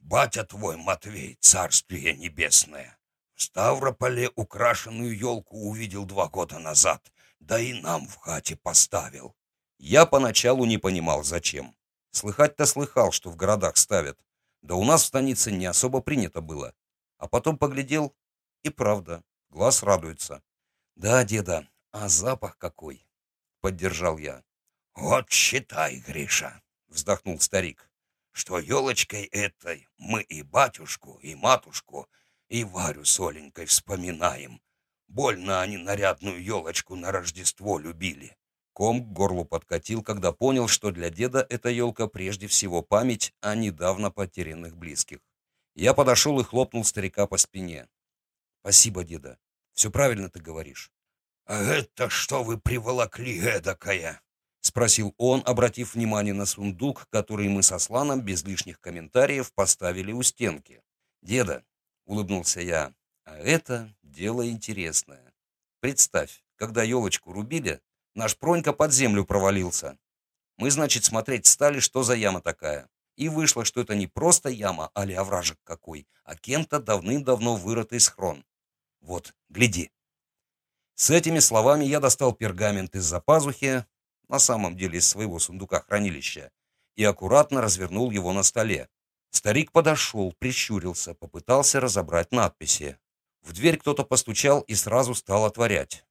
«Батя твой, Матвей, царствие небесное, в Ставрополе украшенную елку увидел два года назад, да и нам в хате поставил». Я поначалу не понимал, зачем. Слыхать-то слыхал, что в городах ставят. Да у нас в станице не особо принято было. А потом поглядел, и правда, глаз радуется. «Да, деда, а запах какой!» — поддержал я. «Вот считай, Гриша!» — вздохнул старик, «что елочкой этой мы и батюшку, и матушку, и Варю с Оленькой вспоминаем. Больно они нарядную елочку на Рождество любили». Ком к горлу подкатил, когда понял, что для деда эта елка прежде всего память о недавно потерянных близких. Я подошел и хлопнул старика по спине. «Спасибо, деда. Все правильно ты говоришь». «А это что вы приволокли эдакое?» — спросил он, обратив внимание на сундук, который мы со Сланом без лишних комментариев поставили у стенки. «Деда», — улыбнулся я, — «а это дело интересное. Представь, когда елочку рубили, наш Пронька под землю провалился. Мы, значит, смотреть стали, что за яма такая. И вышло, что это не просто яма, али овражек какой, а кем-то давным-давно вырытый схрон. Вот, гляди». С этими словами я достал пергамент из-за пазухи, на самом деле из своего сундука хранилища, и аккуратно развернул его на столе. Старик подошел, прищурился, попытался разобрать надписи. В дверь кто-то постучал и сразу стал отворять.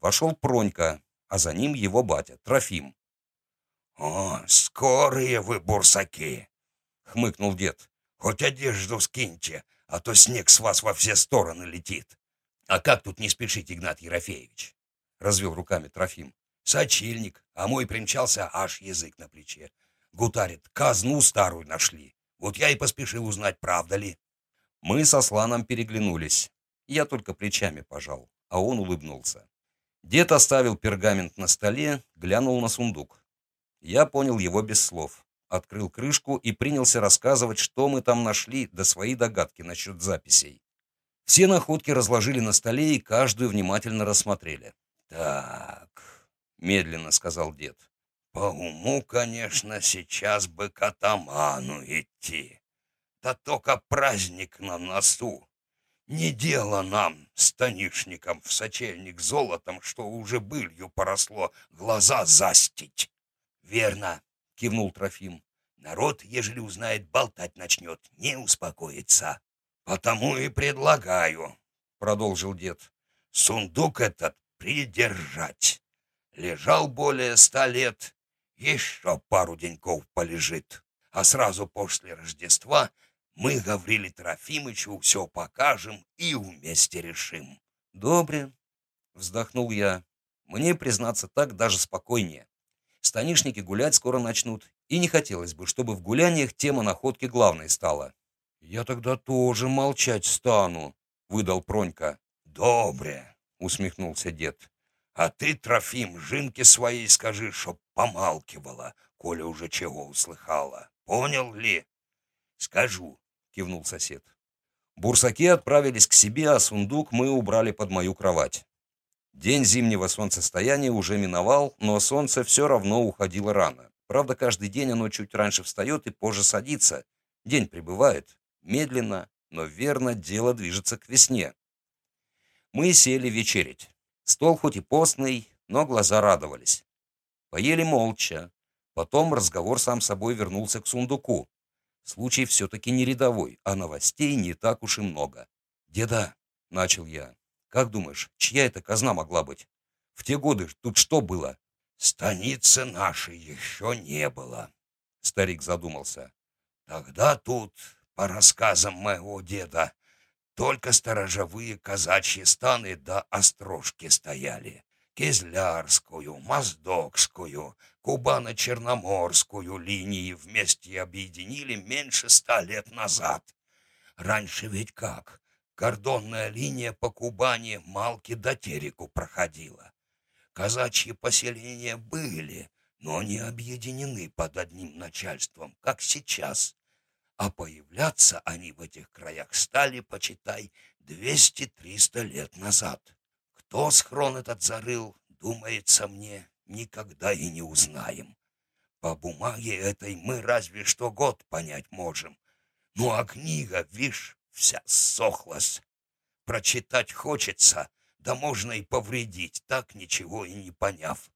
Вошел Пронька, а за ним его батя, Трофим. «О, скорые вы, бурсаки!» — хмыкнул дед. «Хоть одежду скиньте, а то снег с вас во все стороны летит». «А как тут не спешить, Игнат Ерофеевич?» — развел руками Трофим. Сочельник, а мой примчался аж язык на плече. Гутарит, казну старую нашли. Вот я и поспешил узнать, правда ли. Мы со Сланом переглянулись. Я только плечами пожал, а он улыбнулся. Дед оставил пергамент на столе, глянул на сундук. Я понял его без слов. Открыл крышку и принялся рассказывать, что мы там нашли, да свои догадки насчет записей. Все находки разложили на столе и каждую внимательно рассмотрели. «Так, — медленно сказал дед. «По уму, конечно, сейчас бы к атаману идти. Да только праздник на носу. Не дело нам, станишникам, в сочельник золотом, что уже былью поросло, глаза застить». «Верно», — кивнул Трофим. «Народ, ежели узнает, болтать начнет, не успокоится». «Потому и предлагаю», — продолжил дед, — «сундук этот придержать». Лежал более ста лет, еще пару деньков полежит. А сразу после Рождества мы Гавриле Трофимычу все покажем и вместе решим. Добре, вздохнул я. Мне, признаться, так даже спокойнее. Станишники гулять скоро начнут, и не хотелось бы, чтобы в гуляниях тема находки главной стала. «Я тогда тоже молчать стану», — выдал Пронька. «Добре», — усмехнулся дед. А ты, Трофим, жинке своей скажи, чтоб помалкивала, коли уже чего услыхала. Понял ли? Скажу, кивнул сосед. Бурсаки отправились к себе, а сундук мы убрали под мою кровать. День зимнего солнцестояния уже миновал, но солнце все равно уходило рано. Правда, каждый день оно чуть раньше встает и позже садится. День прибывает. Медленно, но верно дело движется к весне. Мы сели вечерить. Стол хоть и постный, но глаза радовались. Поели молча. Потом разговор сам собой вернулся к сундуку. Случай все-таки не рядовой, а новостей не так уж и много. «Деда», — начал я, — «как думаешь, чья это казна могла быть? В те годы тут что было?» «Станицы нашей еще не было», — старик задумался. «Тогда тут, по рассказам моего деда, только сторожевые казачьи станы до острожки стояли. Кизлярскую, Моздокскую, Кубано-Черноморскую линии вместе объединили меньше ста лет назад. Раньше ведь как? Кордонная линия по Кубани Малки до Тереку проходила. Казачьи поселения были, но не объединены под одним начальством, как сейчас. А появляться они в этих краях стали, почитай, 200-300 лет назад. Кто схрон этот зарыл, думается мне, никогда и не узнаем. По бумаге этой мы разве что год понять можем. Ну а книга, вишь, вся сохлась. Прочитать хочется, да можно и повредить, так ничего и не поняв.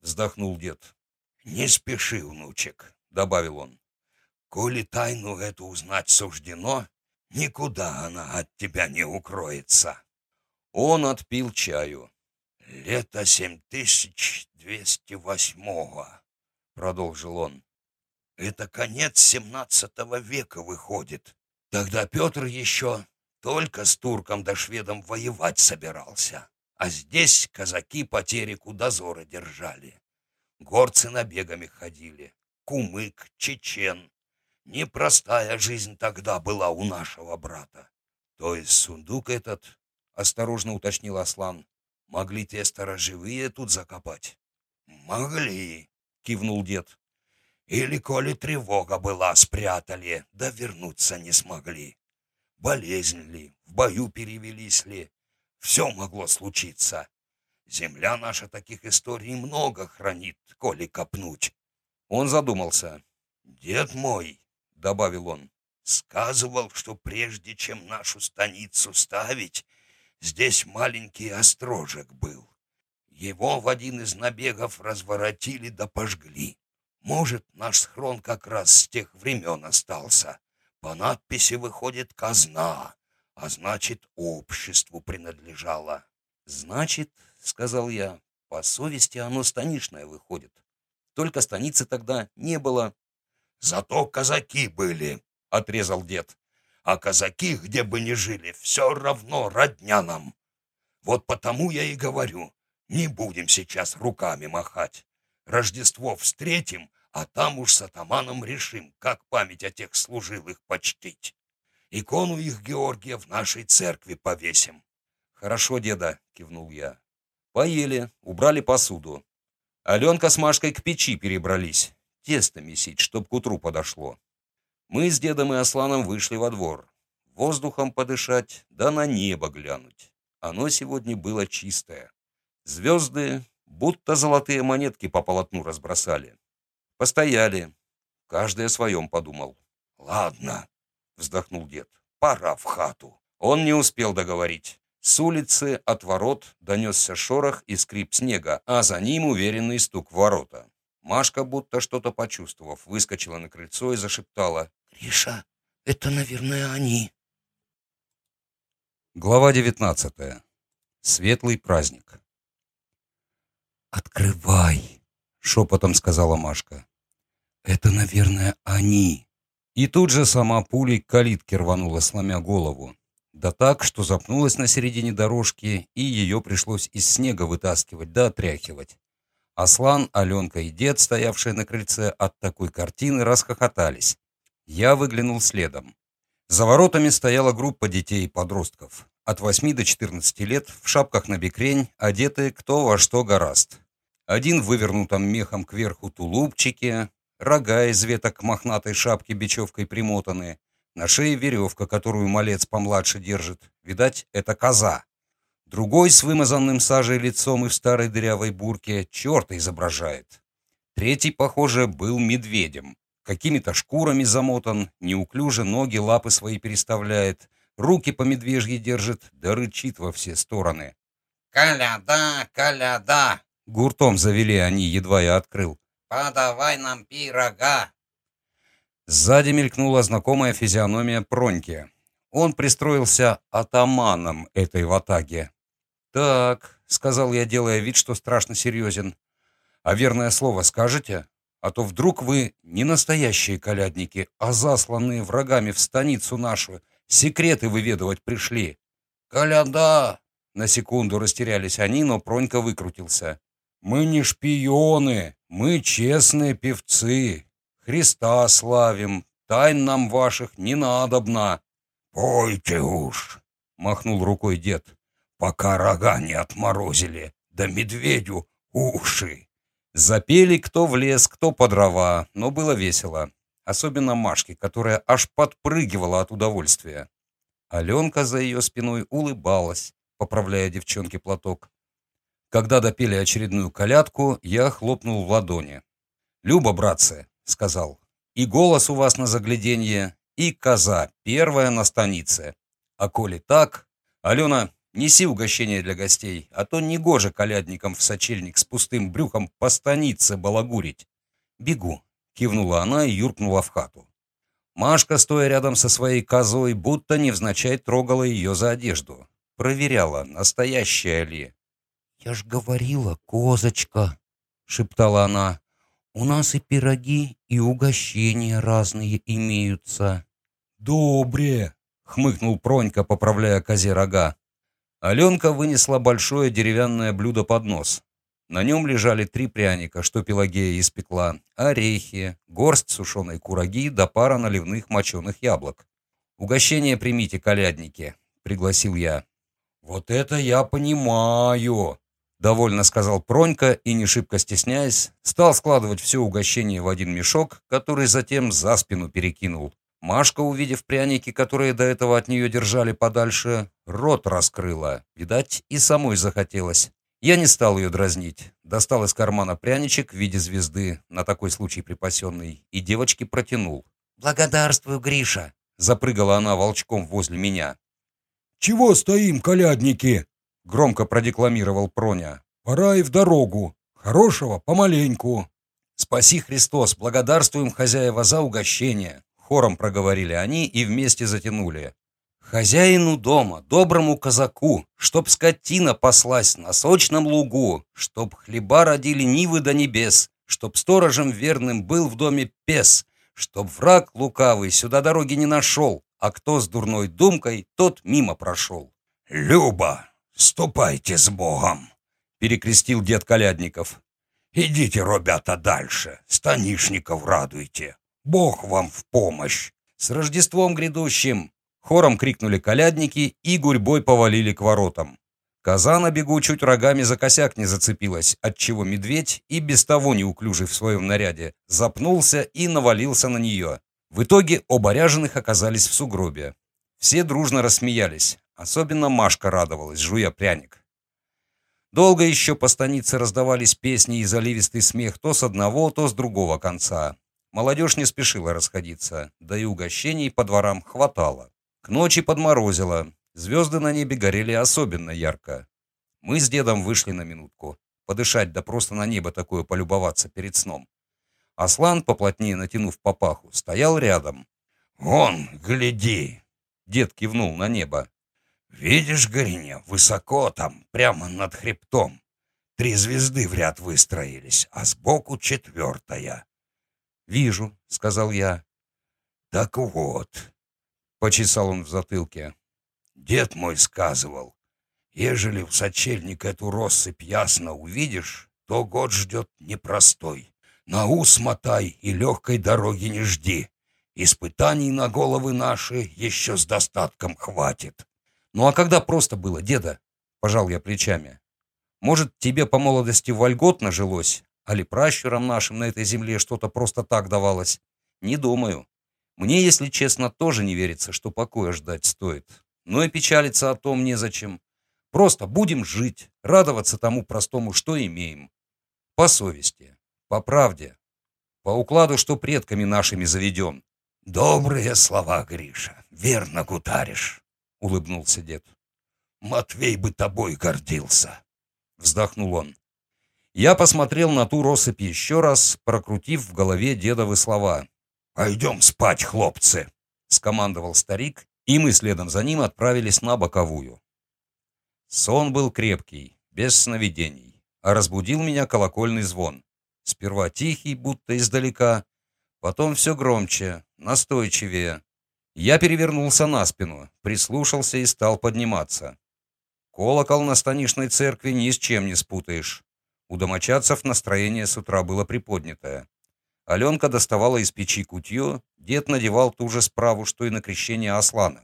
Вздохнул дед. «Не спеши, внучек», — добавил он. «Коли тайну эту узнать суждено, никуда она от тебя не укроется». Он отпил чаю. «Лето семь тысяч двести восьмого», — продолжил он. «Это конец семнадцатого века выходит. Тогда Петр еще только с турком да шведом воевать собирался, а здесь казаки по тереку дозоры держали. Горцы набегами ходили, кумык, чечен. Непростая жизнь тогда была у нашего брата. То есть сундук этот, — осторожно уточнил Аслан, — могли те сторожевые тут закопать? Могли, — кивнул дед. Или, коли тревога была, спрятали, да вернуться не смогли. Болезнь ли, в бою перевелись ли, все могло случиться. Земля наша таких историй много хранит, коли копнуть. Он задумался. Дед мой, — добавил он, — сказывал, что прежде чем нашу станицу ставить, здесь маленький острожек был. Его в один из набегов разворотили да пожгли. Может, наш схрон как раз с тех времен остался. По надписи выходит казна, а значит, обществу принадлежала. Значит, — сказал я, — по совести оно станичное выходит. Только станицы тогда не было. Зато казаки были, — отрезал дед. А казаки, где бы ни жили, все равно родня нам. Вот потому я и говорю, не будем сейчас руками махать. Рождество встретим, а там уж с атаманом решим, как память о тех служилых почтить. Икону их Георгия в нашей церкви повесим. Хорошо, деда, кивнул я. Поели, убрали посуду. Аленка с Машкой к печи перебрались. Тесто месить, чтоб к утру подошло. Мы с дедом и Асланом вышли во двор. Воздухом подышать, да на небо глянуть. Оно сегодня было чистое. Звезды, будто золотые монетки по полотну разбросали. Постояли. Каждый о своем подумал. «Ладно», — вздохнул дед, — «пора в хату». Он не успел договорить. С улицы от ворот донесся шорох и скрип снега, а за ним уверенный стук ворота. Машка, будто что-то почувствовав, выскочила на крыльцо и зашептала. «Гриша, это, наверное, они». Глава девятнадцатая. Светлый праздник. «Открывай!» — шепотом сказала Машка. Это, наверное, они. И тут же сама пулей к калитке рванула, сломя голову. Да так, что запнулась на середине дорожки, и ее пришлось из снега вытаскивать да отряхивать. Аслан, Аленка и дед, стоявшие на крыльце от такой картины, расхохотались. Я выглянул следом. За воротами стояла группа детей и подростков. От 8 до 14 лет, в шапках на бекрень, одетые кто во что гораст. Один в вывернутом мехом кверху тулупчике, рога из веток мохнатой шапки бечевкой примотаны, на шее веревка, которую малец помладше держит. Видать, это коза. Другой с вымазанным сажей лицом и в старой дырявой бурке черта изображает. Третий, похоже, был медведем. Какими-то шкурами замотан, неуклюже ноги, лапы свои переставляет, руки по медвежьи держит, да рычит во все стороны. «Коляда, коляда!» Гуртом завели они, едва я открыл. «Подавай нам пирога!» Сзади мелькнула знакомая физиономия Проньки. Он пристроился атаманом этой ватаги. «Так», — сказал я, делая вид, что страшно серьезен, — «а верное слово скажете? А то вдруг вы не настоящие колядники, а засланные врагами в станицу нашу, секреты выведывать пришли». «Коляда!» На секунду растерялись они, но Пронька выкрутился. Мы не шпионы, мы честные певцы. Христа славим, тайн нам ваших не надобно. Пойте уж, махнул рукой дед, пока рога не отморозили, да медведю уши. Запели кто в лес, кто по дрова, но было весело. Особенно Машке, которая аж подпрыгивала от удовольствия. Аленка за ее спиной улыбалась, поправляя девчонке платок. Когда допели очередную колядку, я хлопнул в ладони. «Люба, братцы», — сказал, — «и голос у вас на загляденье, и коза, первая на станице. А коли так, Алена, неси угощение для гостей, а то негоже колядникам в сочельник с пустым брюхом по станице балагурить». «Бегу», — кивнула она и юркнула в хату. Машка, стоя рядом со своей козой, будто невзначай трогала ее за одежду. Проверяла, настоящая ли. «Я ж говорила, козочка!» — шептала она. «У нас и пироги, и угощения разные имеются». «Добре!» — хмыкнул Пронька, поправляя козе рога. Аленка вынесла большое деревянное блюдо под нос. На нем лежали три пряника, что Пелагея испекла, орехи, горсть сушеной кураги да пара наливных моченых яблок. «Угощение примите, колядники», — пригласил я. «Вот это я понимаю», — довольно сказал Пронька и, не шибко стесняясь, стал складывать все угощение в один мешок, который затем за спину перекинул. Машка, увидев пряники, которые до этого от нее держали подальше, рот раскрыла. Видать, и самой захотелось. Я не стал ее дразнить. Достал из кармана пряничек в виде звезды, на такой случай припасенный, и девочке протянул. «Благодарствую, Гриша!» Запрыгала она волчком возле меня. «Чего стоим, колядники?» Громко продекламировал Проня. «Пора и в дорогу. Хорошего помаленьку». «Спаси Христос, благодарствуем хозяева за угощение!» Хором проговорили они и вместе затянули. Хозяину дома, доброму казаку, чтоб скотина паслась на сочном лугу, чтоб хлеба родили нивы до небес, чтоб сторожем верным был в доме пес, чтоб враг лукавый сюда дороги не нашел, а кто с дурной думкой, тот мимо прошел. «Люба, ступайте с Богом!» — перекрестил дед Колядников. «Идите, ребята, дальше, станишников радуйте. Бог вам в помощь!» «С Рождеством грядущим!» Хором крикнули колядники и гурьбой повалили к воротам. Коза на бегу чуть рогами за косяк не зацепилась, отчего медведь, и без того неуклюжий в своем наряде, запнулся и навалился на нее. В итоге оба ряженых оказались в сугробе. Все дружно рассмеялись, особенно Машка радовалась, жуя пряник. Долго еще по станице раздавались песни и заливистый смех то с одного, то с другого конца. Молодежь не спешила расходиться, да и угощений по дворам хватало. К ночи подморозило, звезды на небе горели особенно ярко. Мы с дедом вышли на минутку, подышать да просто на небо такое полюбоваться перед сном. Аслан, поплотнее натянув папаху, стоял рядом. «Вон, гляди!» Дед кивнул на небо. «Видишь, Гориня, высоко там, прямо над хребтом. Три звезды в ряд выстроились, а сбоку четвертая». «Вижу», — сказал я. «Так вот, Почесал он в затылке. Дед мой сказывал, ежели в сочельник эту россыпь ясно увидишь, то год ждет непростой. На ус мотай и легкой дороги не жди. Испытаний на головы наши еще с достатком хватит. Ну а когда просто было, деда? Пожал я плечами. Может, тебе по молодости вольготно жилось, али пращурам нашим на этой земле что-то просто так давалось? Не думаю. Мне, если честно, тоже не верится, что покоя ждать стоит. Но и печалиться о том незачем. Просто будем жить, радоваться тому простому, что имеем. По совести, по правде, по укладу, что предками нашими заведен. «Добрые слова, Гриша, верно гутаришь», — улыбнулся дед. «Матвей бы тобой гордился», — вздохнул он. Я посмотрел на ту россыпь еще раз, прокрутив в голове дедовы слова. «Пойдем спать, хлопцы!» — скомандовал старик, и мы следом за ним отправились на боковую. Сон был крепкий, без сновидений, а разбудил меня колокольный звон. Сперва тихий, будто издалека, потом все громче, настойчивее. Я перевернулся на спину, прислушался и стал подниматься. Колокол на станичной церкви ни с чем не спутаешь. У домочадцев настроение с утра было приподнятое. Аленка доставала из печи кутье, дед надевал ту же справу, что и на крещение Аслана.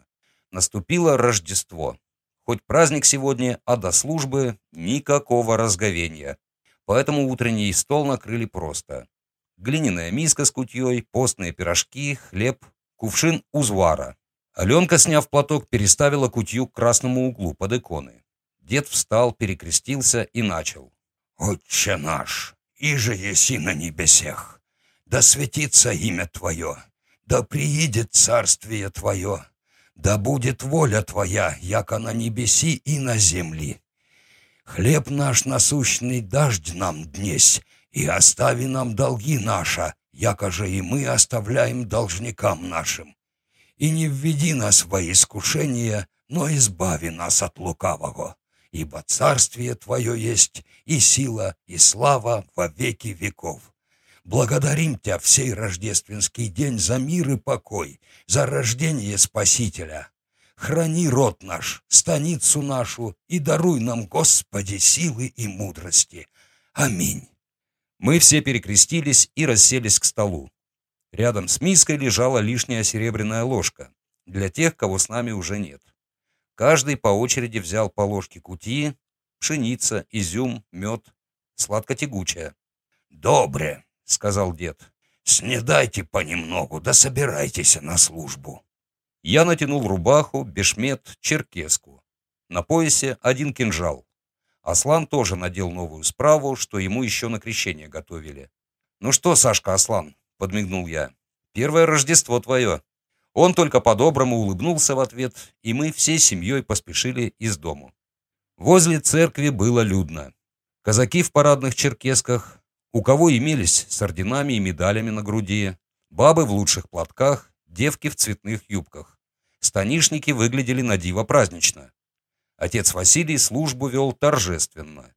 Наступило Рождество. Хоть праздник сегодня, а до службы никакого разговения. поэтому утренний стол накрыли просто. Глиняная миска с кутьей, постные пирожки, хлеб, кувшин узвара. Аленка, сняв платок, переставила кутью к красному углу под иконы. Дед встал, перекрестился и начал. «Отче наш, иже еси на небесех, да светится имя Твое, да приидет царствие Твое, да будет воля Твоя, яко на небеси и на земли. Хлеб наш насущный дождь нам днесь, и остави нам долги наши, яко же и мы оставляем должникам нашим. И не введи нас во искушение, но избави нас от лукавого ибо царствие Твое есть и сила, и слава во веки веков. Благодарим Тебя в сей рождественский день за мир и покой, за рождение Спасителя. Храни род наш, станицу нашу, и даруй нам, Господи, силы и мудрости. Аминь. Мы все перекрестились и расселись к столу. Рядом с миской лежала лишняя серебряная ложка, для тех, кого с нами уже нет. Каждый по очереди взял по ложке кутии, пшеница, изюм, мед, сладко-тягучая. «Добре», — сказал дед. «Снедайте понемногу, да собирайтесь на службу». Я натянул рубаху, бешмет, черкеску. На поясе один кинжал. Аслан тоже надел новую справу, что ему еще на крещение готовили. «Ну что, Сашка Аслан?» — подмигнул я. «Первое Рождество твое». Он только по-доброму улыбнулся в ответ, и мы всей семьей поспешили из дому. Возле церкви было людно. Казаки в парадных черкесках, у кого имелись с орденами и медалями на груди, бабы в лучших платках, девки в цветных юбках. Станишники выглядели на диво празднично. Отец Василий службу вел торжественно.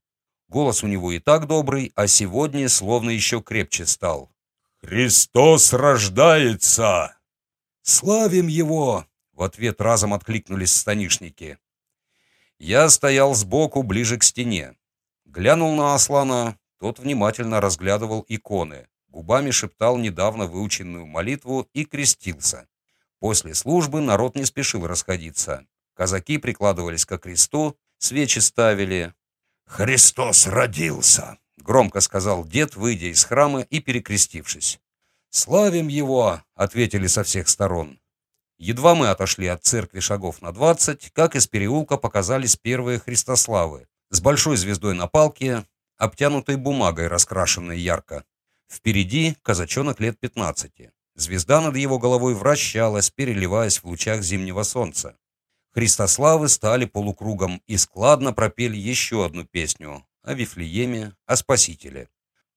Голос у него и так добрый, а сегодня словно еще крепче стал. «Христос рождается!» «Славим его!» — в ответ разом откликнулись станишники. Я стоял сбоку, ближе к стене. Глянул на Аслана, тот внимательно разглядывал иконы, губами шептал недавно выученную молитву и крестился. После службы народ не спешил расходиться. Казаки прикладывались ко кресту, свечи ставили. «Христос родился!» — громко сказал дед, выйдя из храма и перекрестившись. «Славим его!» — ответили со всех сторон. Едва мы отошли от церкви шагов на двадцать, как из переулка показались первые христославы с большой звездой на палке, обтянутой бумагой, раскрашенной ярко. Впереди казачонок лет пятнадцати. Звезда над его головой вращалась, переливаясь в лучах зимнего солнца. Христославы стали полукругом и складно пропели еще одну песню о Вифлееме, о Спасителе.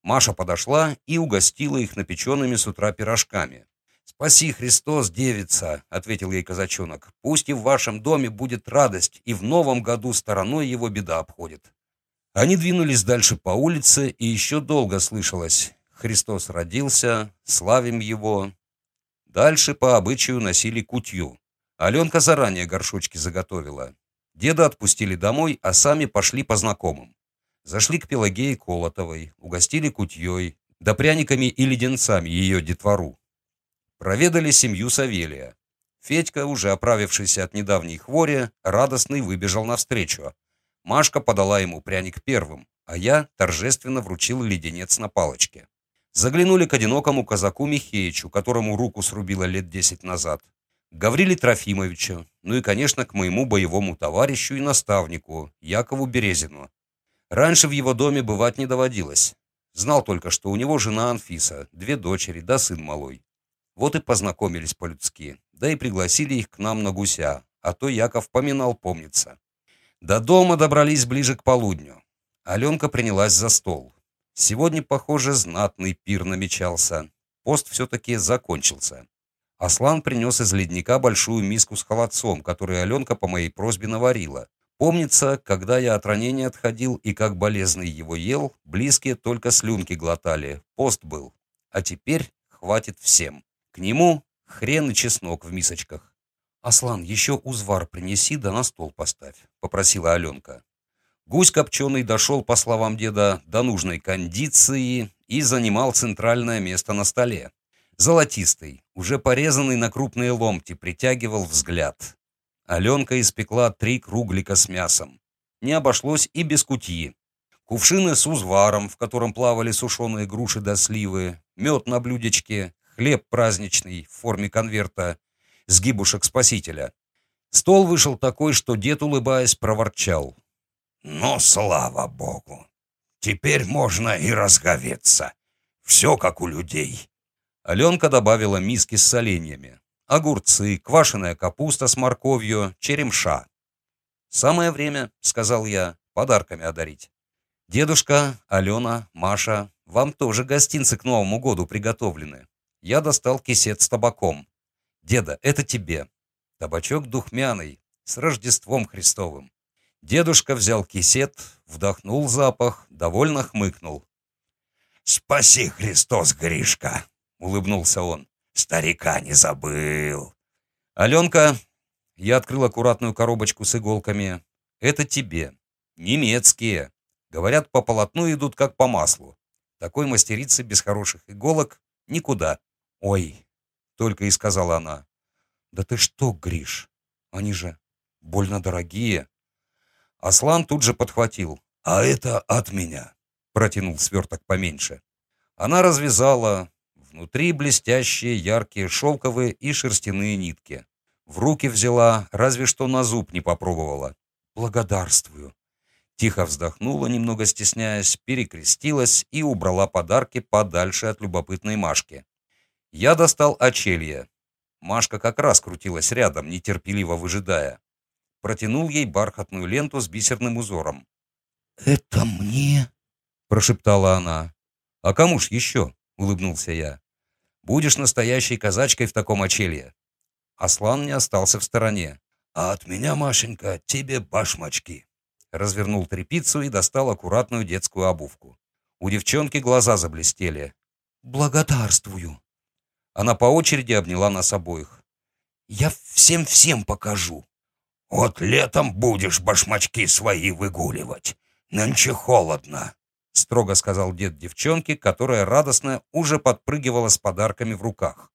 Маша подошла и угостила их напеченными с утра пирожками. «Спаси, Христос, девица!» — ответил ей казачонок. «Пусть и в вашем доме будет радость, и в новом году стороной его беда обходит». Они двинулись дальше по улице, и еще долго слышалось «Христос родился, славим Его». Дальше по обычаю носили кутью. Аленка заранее горшочки заготовила. Деда отпустили домой, а сами пошли по знакомым. Зашли к Пелагее Колотовой, угостили кутьей, да пряниками и леденцами ее детвору. Проведали семью Савелия. Федька, уже оправившийся от недавней хвори, радостный выбежал навстречу. Машка подала ему пряник первым, а я торжественно вручил леденец на палочке. Заглянули к одинокому казаку Михеичу, которому руку срубило лет десять назад. К Гавриле Трофимовичу, ну и, конечно, к моему боевому товарищу и наставнику, Якову Березину, Раньше в его доме бывать не доводилось. Знал только, что у него жена Анфиса, две дочери, да сын малой. Вот и познакомились по-людски, да и пригласили их к нам на гуся, а то Яков поминал, помнится. До дома добрались ближе к полудню. Аленка принялась за стол. Сегодня, похоже, знатный пир намечался. Пост все-таки закончился. Аслан принес из ледника большую миску с холодцом, который Аленка по моей просьбе наварила, Помнится, когда я от ранения отходил и как болезный его ел, близкие только слюнки глотали, пост был. А теперь хватит всем. К нему хрен и чеснок в мисочках. «Аслан, еще узвар принеси да на стол поставь», — попросила Аленка. Гусь копченый дошел, по словам деда, до нужной кондиции и занимал центральное место на столе. Золотистый, уже порезанный на крупные ломти, притягивал взгляд. Аленка испекла три круглика с мясом. Не обошлось и без кутьи. Кувшины с узваром, в котором плавали сушеные груши до сливы, мед на блюдечке, хлеб праздничный в форме конверта, сгибушек спасителя. Стол вышел такой, что дед, улыбаясь, проворчал. «Ну, слава богу! Теперь можно и разговеться. Все как у людей». Аленка добавила миски с соленьями. Огурцы, квашеная капуста с морковью, черемша. «Самое время», — сказал я, — «подарками одарить». «Дедушка, Алена, Маша, вам тоже гостинцы к Новому году приготовлены». Я достал кисет с табаком. «Деда, это тебе. Табачок духмяный, с Рождеством Христовым». Дедушка взял кисет, вдохнул запах, довольно хмыкнул. «Спаси Христос, Гришка!» — улыбнулся он. «Старика не забыл!» «Аленка!» Я открыл аккуратную коробочку с иголками. «Это тебе. Немецкие. Говорят, по полотну идут как по маслу. Такой мастерицы без хороших иголок никуда». «Ой!» — только и сказала она. «Да ты что, Гриш? Они же больно дорогие!» Аслан тут же подхватил. «А это от меня!» Протянул сверток поменьше. Она развязала. Внутри блестящие, яркие, шелковые и шерстяные нитки. В руки взяла, разве что на зуб не попробовала. «Благодарствую!» Тихо вздохнула, немного стесняясь, перекрестилась и убрала подарки подальше от любопытной Машки. Я достал очелье. Машка как раз крутилась рядом, нетерпеливо выжидая протянул ей бархатную ленту с бисерным узором. «Это мне?» – прошептала она. «А кому ж еще?» – улыбнулся я. «Будешь настоящей казачкой в таком очелье». Аслан не остался в стороне. «А от меня, Машенька, тебе башмачки». Развернул тряпицу и достал аккуратную детскую обувку. У девчонки глаза заблестели. «Благодарствую». Она по очереди обняла нас обоих. «Я всем-всем покажу». Вот летом будешь башмачки свои выгуливать. Нынче холодно», — строго сказал дед девчонке, которая радостно уже подпрыгивала с подарками в руках.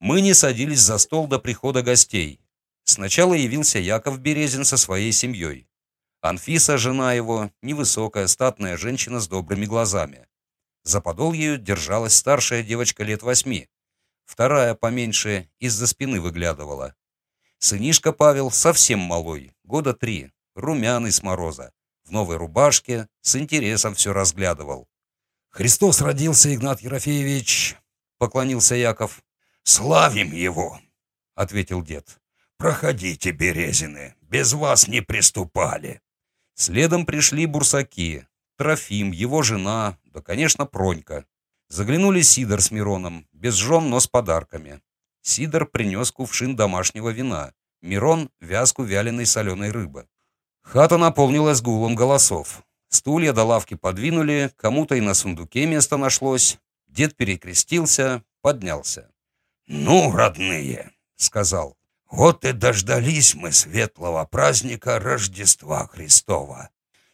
Мы не садились за стол до прихода гостей. Сначала явился Яков Березин со своей семьей. Анфиса, жена его, невысокая, статная женщина с добрыми глазами. За подол ее держалась старшая девочка лет восьми. Вторая, поменьше, из-за спины выглядывала. Сынишка Павел совсем малой, года три, румяный с мороза, в новой рубашке, с интересом все разглядывал. «Христос родился, Игнат Ерофеевич!» — поклонился Яков. «Славим его!» — ответил дед. «Проходите, Березины, без вас не приступали!» Следом пришли бурсаки, Трофим, его жена, да, конечно, Пронька. Заглянули Сидор с Мироном, без жен, но с подарками. Сидор принес кувшин домашнего вина, Мирон — вязку вяленой соленой рыбы. Хата наполнилась гулом голосов. Стулья до лавки подвинули, кому-то и на сундуке место нашлось. Дед перекрестился, поднялся. «Ну, родные», — сказал, — «вот и дождались мы светлого праздника Рождества Христова.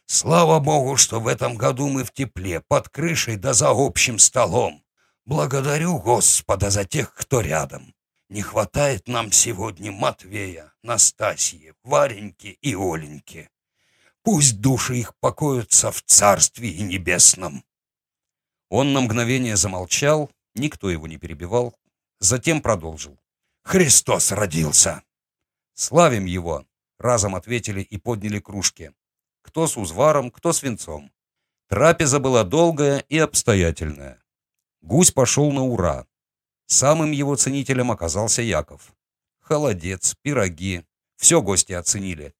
Слава Богу, что в этом году мы в тепле, под крышей да за общим столом. Благодарю Господа за тех, кто рядом. Не хватает нам сегодня Матвея, Настасьи, Вареньки и Оленьки. Пусть души их покоятся в Царстве Небесном. Он на мгновение замолчал, никто его не перебивал, затем продолжил. Христос родился. Славим его, разом ответили и подняли кружки. Кто с узваром, кто с венцом. Трапеза была долгая и обстоятельная. Гусь пошел на ура. Самым его ценителем оказался Яков. Холодец, пироги. Все гости оценили.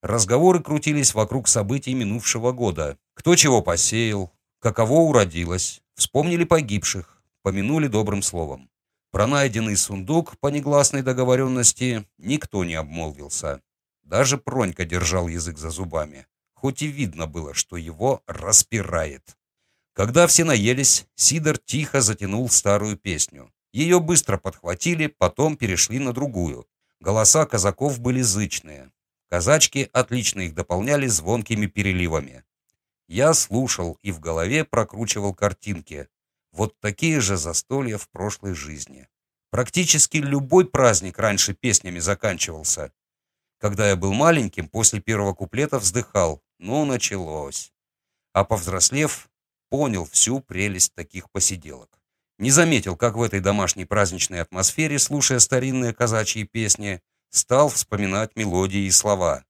Разговоры крутились вокруг событий минувшего года. Кто чего посеял, каково уродилось. Вспомнили погибших, помянули добрым словом. Про найденный сундук по негласной договоренности никто не обмолвился. Даже Пронька держал язык за зубами, хоть и видно было, что его распирает. Когда все наелись, Сидор тихо затянул старую песню. Ее быстро подхватили, потом перешли на другую. Голоса казаков были зычные. Казачки отлично их дополняли звонкими переливами. Я слушал и в голове прокручивал картинки. Вот такие же застолья в прошлой жизни. Практически любой праздник раньше песнями заканчивался. Когда я был маленьким, после первого куплета вздыхал. Ну, началось. а повзрослев, понял всю прелесть таких посиделок. Не заметил, как в этой домашней праздничной атмосфере, слушая старинные казачьи песни, стал вспоминать мелодии и слова.